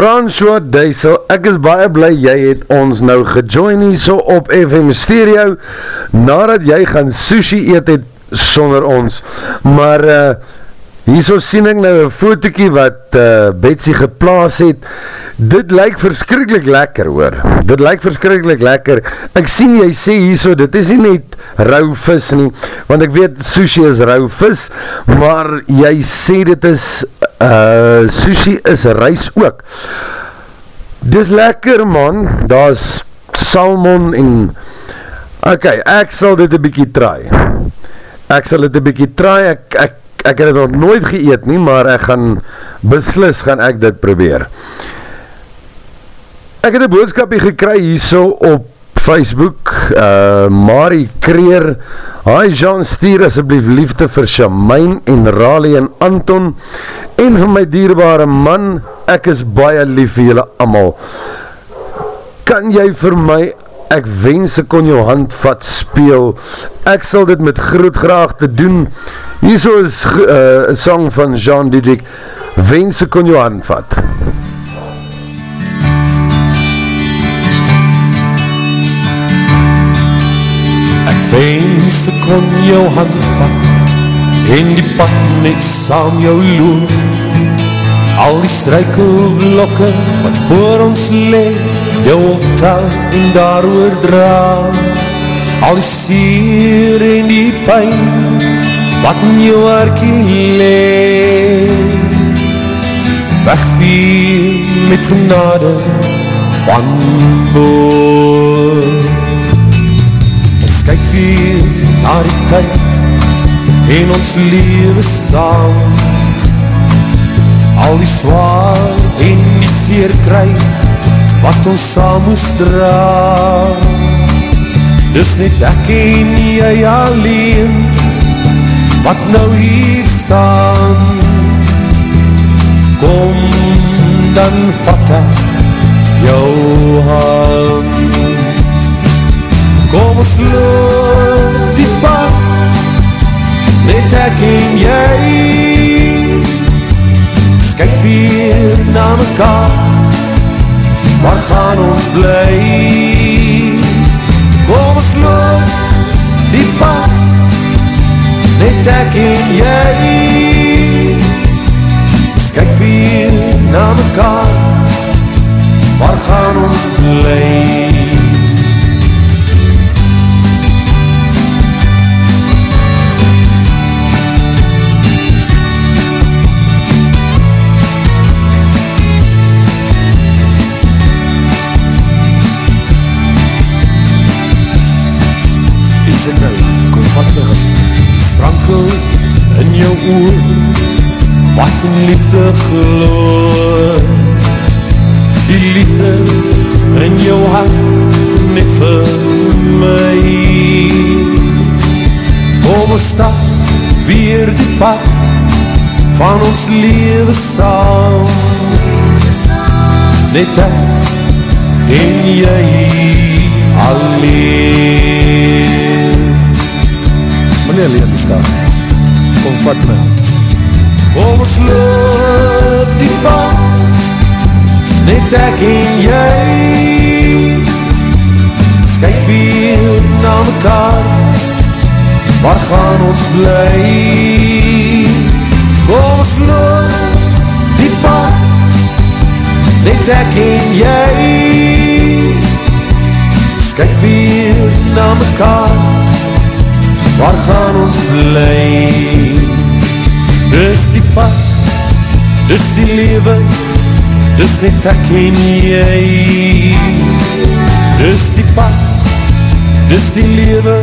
François Duisel, ek is baie blij jy het ons nou gejoin hier so op FM Stereo, nadat jy gaan sushi eet het sonder ons, maar uh, hier so sien ek nou een fotokie wat uh, Betsy geplaas het, dit lyk verskrikkelijk lekker hoor, dit lyk verskrikkelijk lekker, ek sien jy sê hier so, dit is nie net rauw vis nie, want ek weet sushi is rauw vis, maar jy sê dit is, uh, sushi is reis ook, dis lekker man, daar is salmon en, ok, ek sal dit een bykie try, ek sal dit een bykie try, ek, ek, ek het het nog nooit geëet nie, maar ek gaan, beslis gaan ek dit probeer. Ek het een boodskapie gekry hierso op Facebook, uh, Marie Kreer, Hi Jean, stuur asjeblief liefde vir Shamain en Raleigh en Anton en vir my dierbare man, ek is baie lief vir julle amal. Kan jy vir my ek wens ek kon jou hand vat speel, ek sal dit met groot graag te doen, hier so is uh, song van Jean Didrik, wens ek kon jou hand vat. Ek kon jou hand vat, en die pad net saam jou loop, al die strijkelblokke wat voor ons leef, jou optel en daar oordra. Al die sier en die pijn wat in jou harkie leef wegvier met genade van boor kyk weer na die tyd en ons lewe saam al die zwaar en die seer krijg wat ons saam moest dra Dis net ek en jy alleen wat nou hier staan. Kom dan vat ek jou hand Kom ons loop die pad net ek en jy Kyk weer na mekaar waar gaan ons bly? Kom ons loop die pad, net ek en jy. Ons kyk weer na mekaar, waar gaan ons bly? Sprankel in jou oor, wat in liefde geloor, die liefde in jou hart, net vir my. Kom ons stap weer die pad, van ons leven saam, net ek en jy alleen Meneer alleen staan Kom vat my Kom ons loop die pad Net ek en jy Skijk weer na mekaar Waar gaan ons bly Kom ons loop die pad Net ek en jy Skijk weer na mekaar Waar gaan ons bly. Dis die pad Dis die lewe Dis net ek en jy. Dis die pad Dis die lewe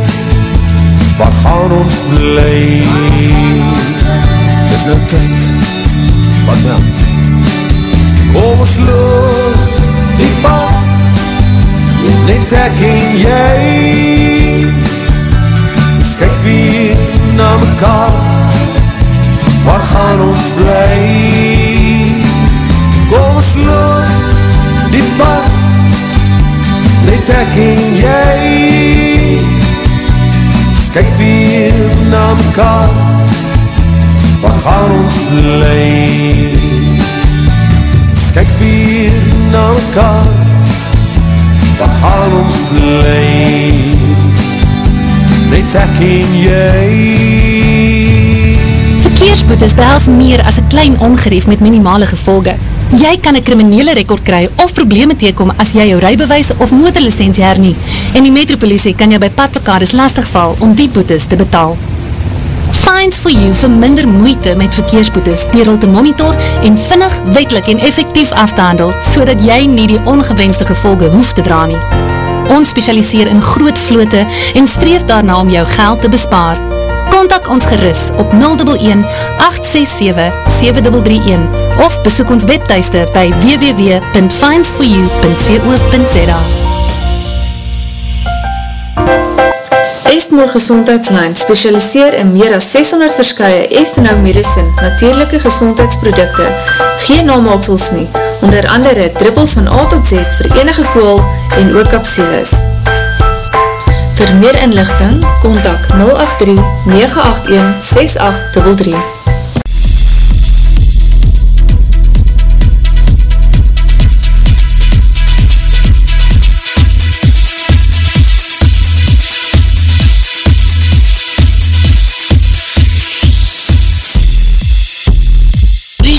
Waar gaan ons bly? Dis nou tyd Wat nou Kom ons loop Die pad Net ek en jy kyk weer na mekaar Waar gaan ons bly? Kom ons loop die pad Net ek en jy. Kyk weer na mekaar Waar gaan ons bly? Kyk weer na mekaar Waar gaan ons bly Net ek en jy Verkeersboetes behels meer as een klein ongerief met minimale gevolge. Jy kan een kriminele rekord kry of probleme teekom as jy jou rijbewijs of motorlicentie hernie. En die metropolisie kan jou by padplakades lastigval om die boetes te betaal. Fines for You vir minder moeite met verkeersboetes dier al te monitor en vinnig, wetlik en effectief af te handel so jy nie die ongewenste gevolge hoef te dra nie. Ons specialiseer in groot vloote en streef daarna om jou geld te bespaar. Contact ons gerus op 011-867-7331 of besoek ons webteiste by www.finds4u.co.za Estmore Gezondheidslijn specialiseer in meer as 600 verskye Estenau medicine, natuurlijke gezondheidsprodukte, geen namaaksels nie, onder andere druppels van A tot Z vir enige kool en ook kapsules. Vir meer inlichting, kontak 083-981-6833.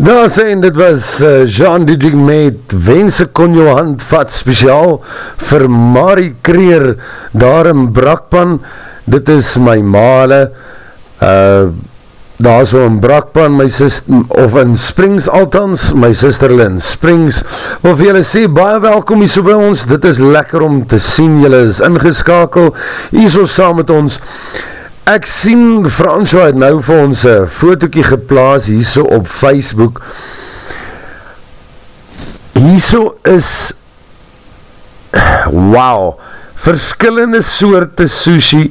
Daar sê en dit was uh, Jean Duding met Wense kon jou hand vat speciaal vir Marie Kreer daar in Brakpan. Dit is my male uh, daar so in Brakpan my sister, of in Springs althans my sister Lynn Springs. Of jylle sê baie welkom hier so by ons dit is lekker om te sien jylle is ingeskakel hier so saam met ons Ek sien François het nou vir ons een fotokie geplaas hierso op Facebook. Hierso is wow, verskillende soorte sushi.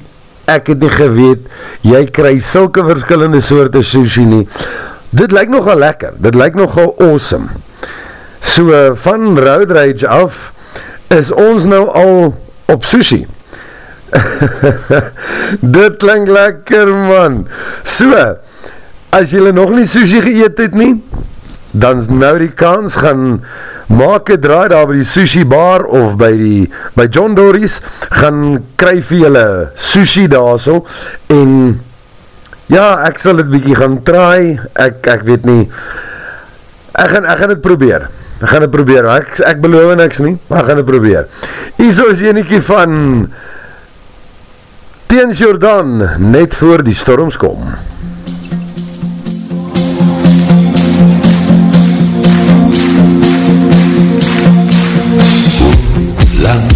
Ek het nie geweet jy kry sulke verskillende soorte sushi nie. Dit lyk nogal lekker. Dit lyk nogal awesome. So van Road Rage af is ons nou al op sushi. Dit klink lekker man. So As jylle nog nie sushi geëet het nie Dan nou die kans gaan Maak een draai daar by die sushi bar Of by die By John Dory's Gaan kryf jylle sushi daar so En Ja, ek sal dit bykie gaan try Ek, ek weet nie. Ek gaan, ek gaan het probeer. Ek gaan het probeer. Ek, ek beloof niks nie Maar ek gaan het probeer. Hier is eniekie van Teens Jordan, net voor die storms kom. Lang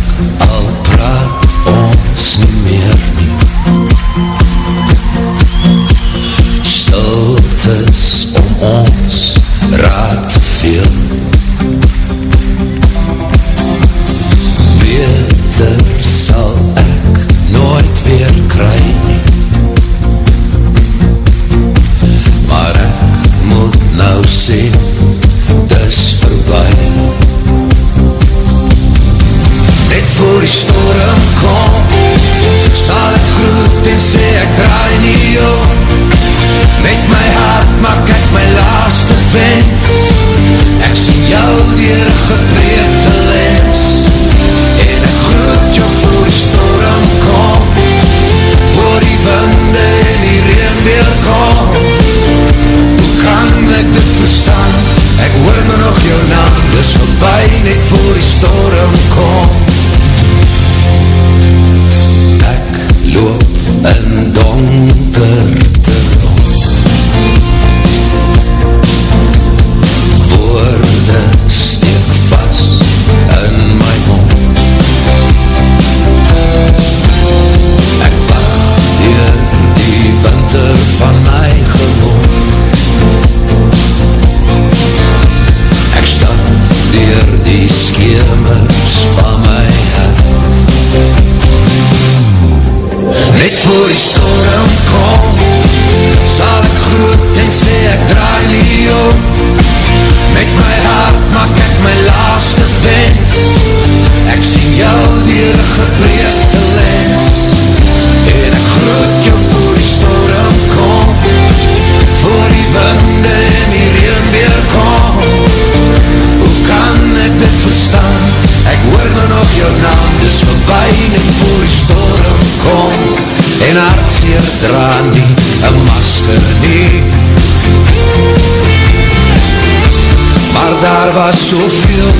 was soveel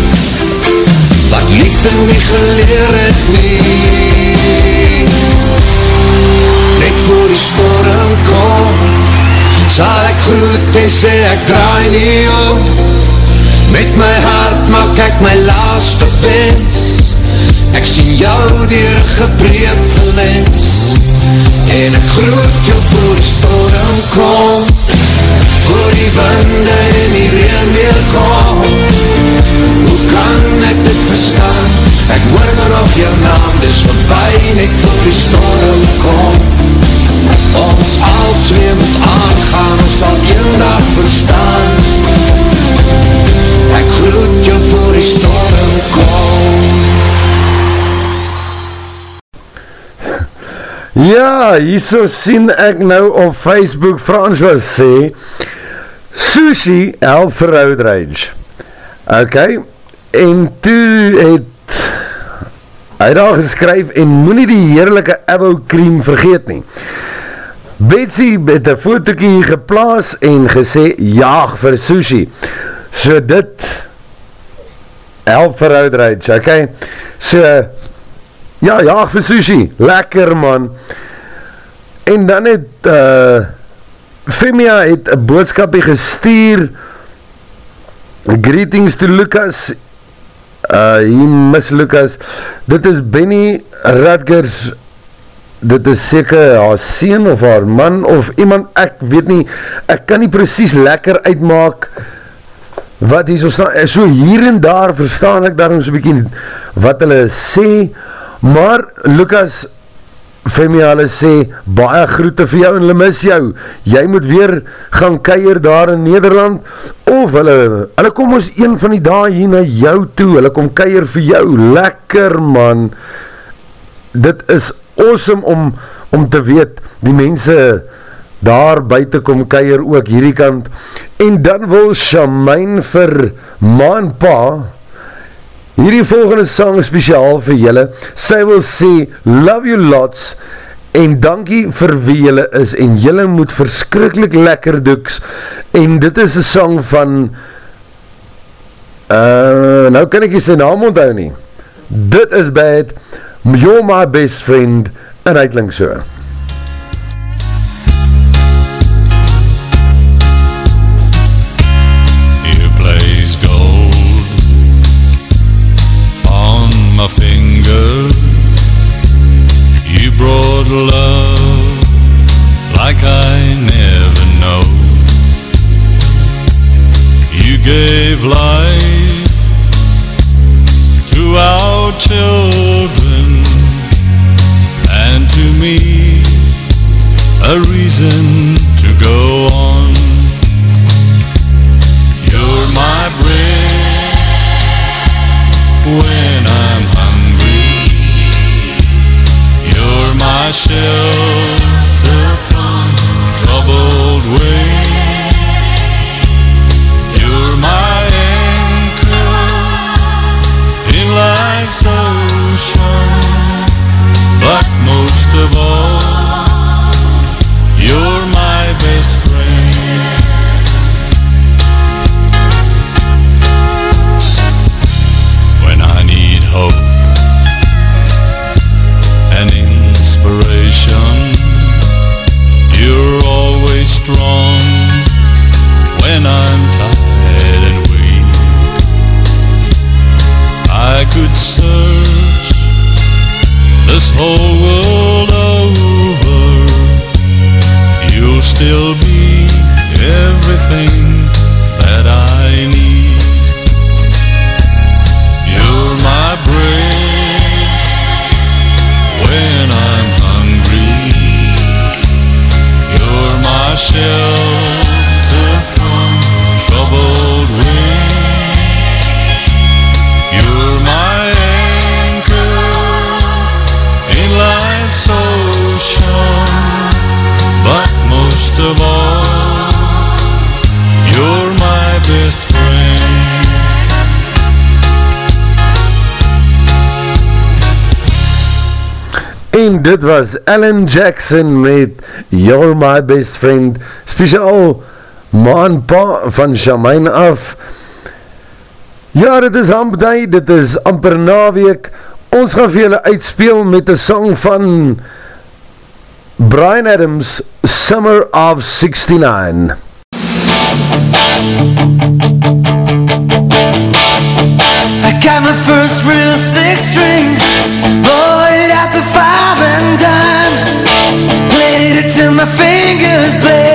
wat liefde nie geleer het nie. Net voor die storm kom sal ek groet en sê ek draai nie om. Met my hart maak ek my laaste wens. Ek sien jou dier gebreekte lens. En ek groet jou voor die storm kom. Voor die winde en die reen weer kom naam Dis voorbij net voor die storm kom Ons al twee moet aangaan Ons sal een dag verstaan. Ek groet jou voor die storm kom Ja, hierso sien ek nou op Facebook François sê Sushi help vir road rage. En toe het hy daar geskryf en moet nie die heerlijke Avo cream vergeet nie Betsy het een fotokie geplaas en gesê jaag vir sushi so dit help vir rage, ok so Ja, jaag vir sushi, lekker man. En dan het uh, Femia het een boodskapie gestuur. Greetings to Lucas. Uh, hier mis Lucas. Dit is Benny Radgers. Dit is seker haar sien of haar man of iemand, ek weet nie, ek kan nie precies lekker uitmaak wat hier so staan, so hier en daar verstaan ek daarom so bykie wat hulle sê, maar Lucas Femiale sê, baie groete vir jou en hulle mis jou, jy moet weer gaan keier daar in Nederland, of hulle, hulle kom ons een van die dag hier na jou toe, hulle kom keier vir jou, lekker man, dit is awesome om, om te weet, die mense daar buiten kom keier ook hierdie kant, en dan wil Shamain vir ma en pa, hierdie volgende song speciaal vir julle, sy wil sê, love you lots, en dankie vir wie julle is, en julle moet verskrikkelijk lekker doeks, en dit is een song van, uh, nou kan ek jy sy naam onthou nie, dit is bad, You're my best friend. En hy klink so children and to me a reason to go on. You're my bread when I'm hungry. You're my shelter from troubled waves. Of all, you're my best friend. When I need hope and inspiration, you're always strong when I'm tired and weak. I could search this whole dit was Alan Jackson met You're My Best Friend, speciaal maan pa van Shamaine af. Ja, dit is Hampdij, dit is amper naweek. Ons gaan vir julle uitspeel met die song van Brian Adams, Summer of 69. I got my first real six string, time. it till my fingers bled.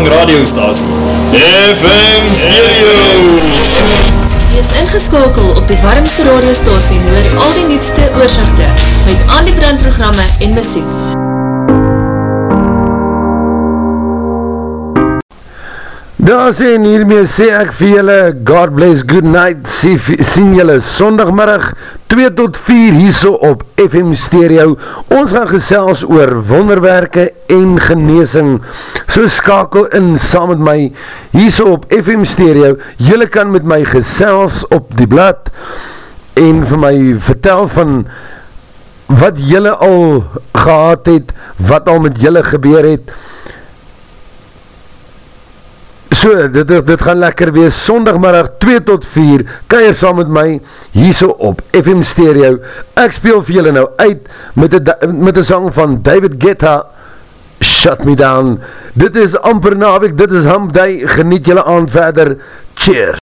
Gunsteling radiostasie. FM Stereo. Wees ingeskakel op die warmste radiostasie en hoor al die nietste oorsigte met al die brandprogramme en muziek. Daar sê en hiermee sê ek vir julle, God bless, good night, sê, sien julle sondagmiddag 2 tot 4 hierso op FM Stereo. Ons gaan gesels oor wonderwerke en geneesing. So skakel in saam met my hierso op FM Stereo. Julle kan met my gesels op die blad en vir my vertel van wat julle al gehad het, wat al met julle gebeur het. So, dit, dit, dit gaan lekker wees, sondagmiddag 2 tot 4, keier saam met my, hierso op FM Stereo, ek speel vir julle nou uit, met die, met die sang van David Guetta, Shut Me Down, dit is amper nawek, dit is Hump Day, geniet julle aand verder, cheers!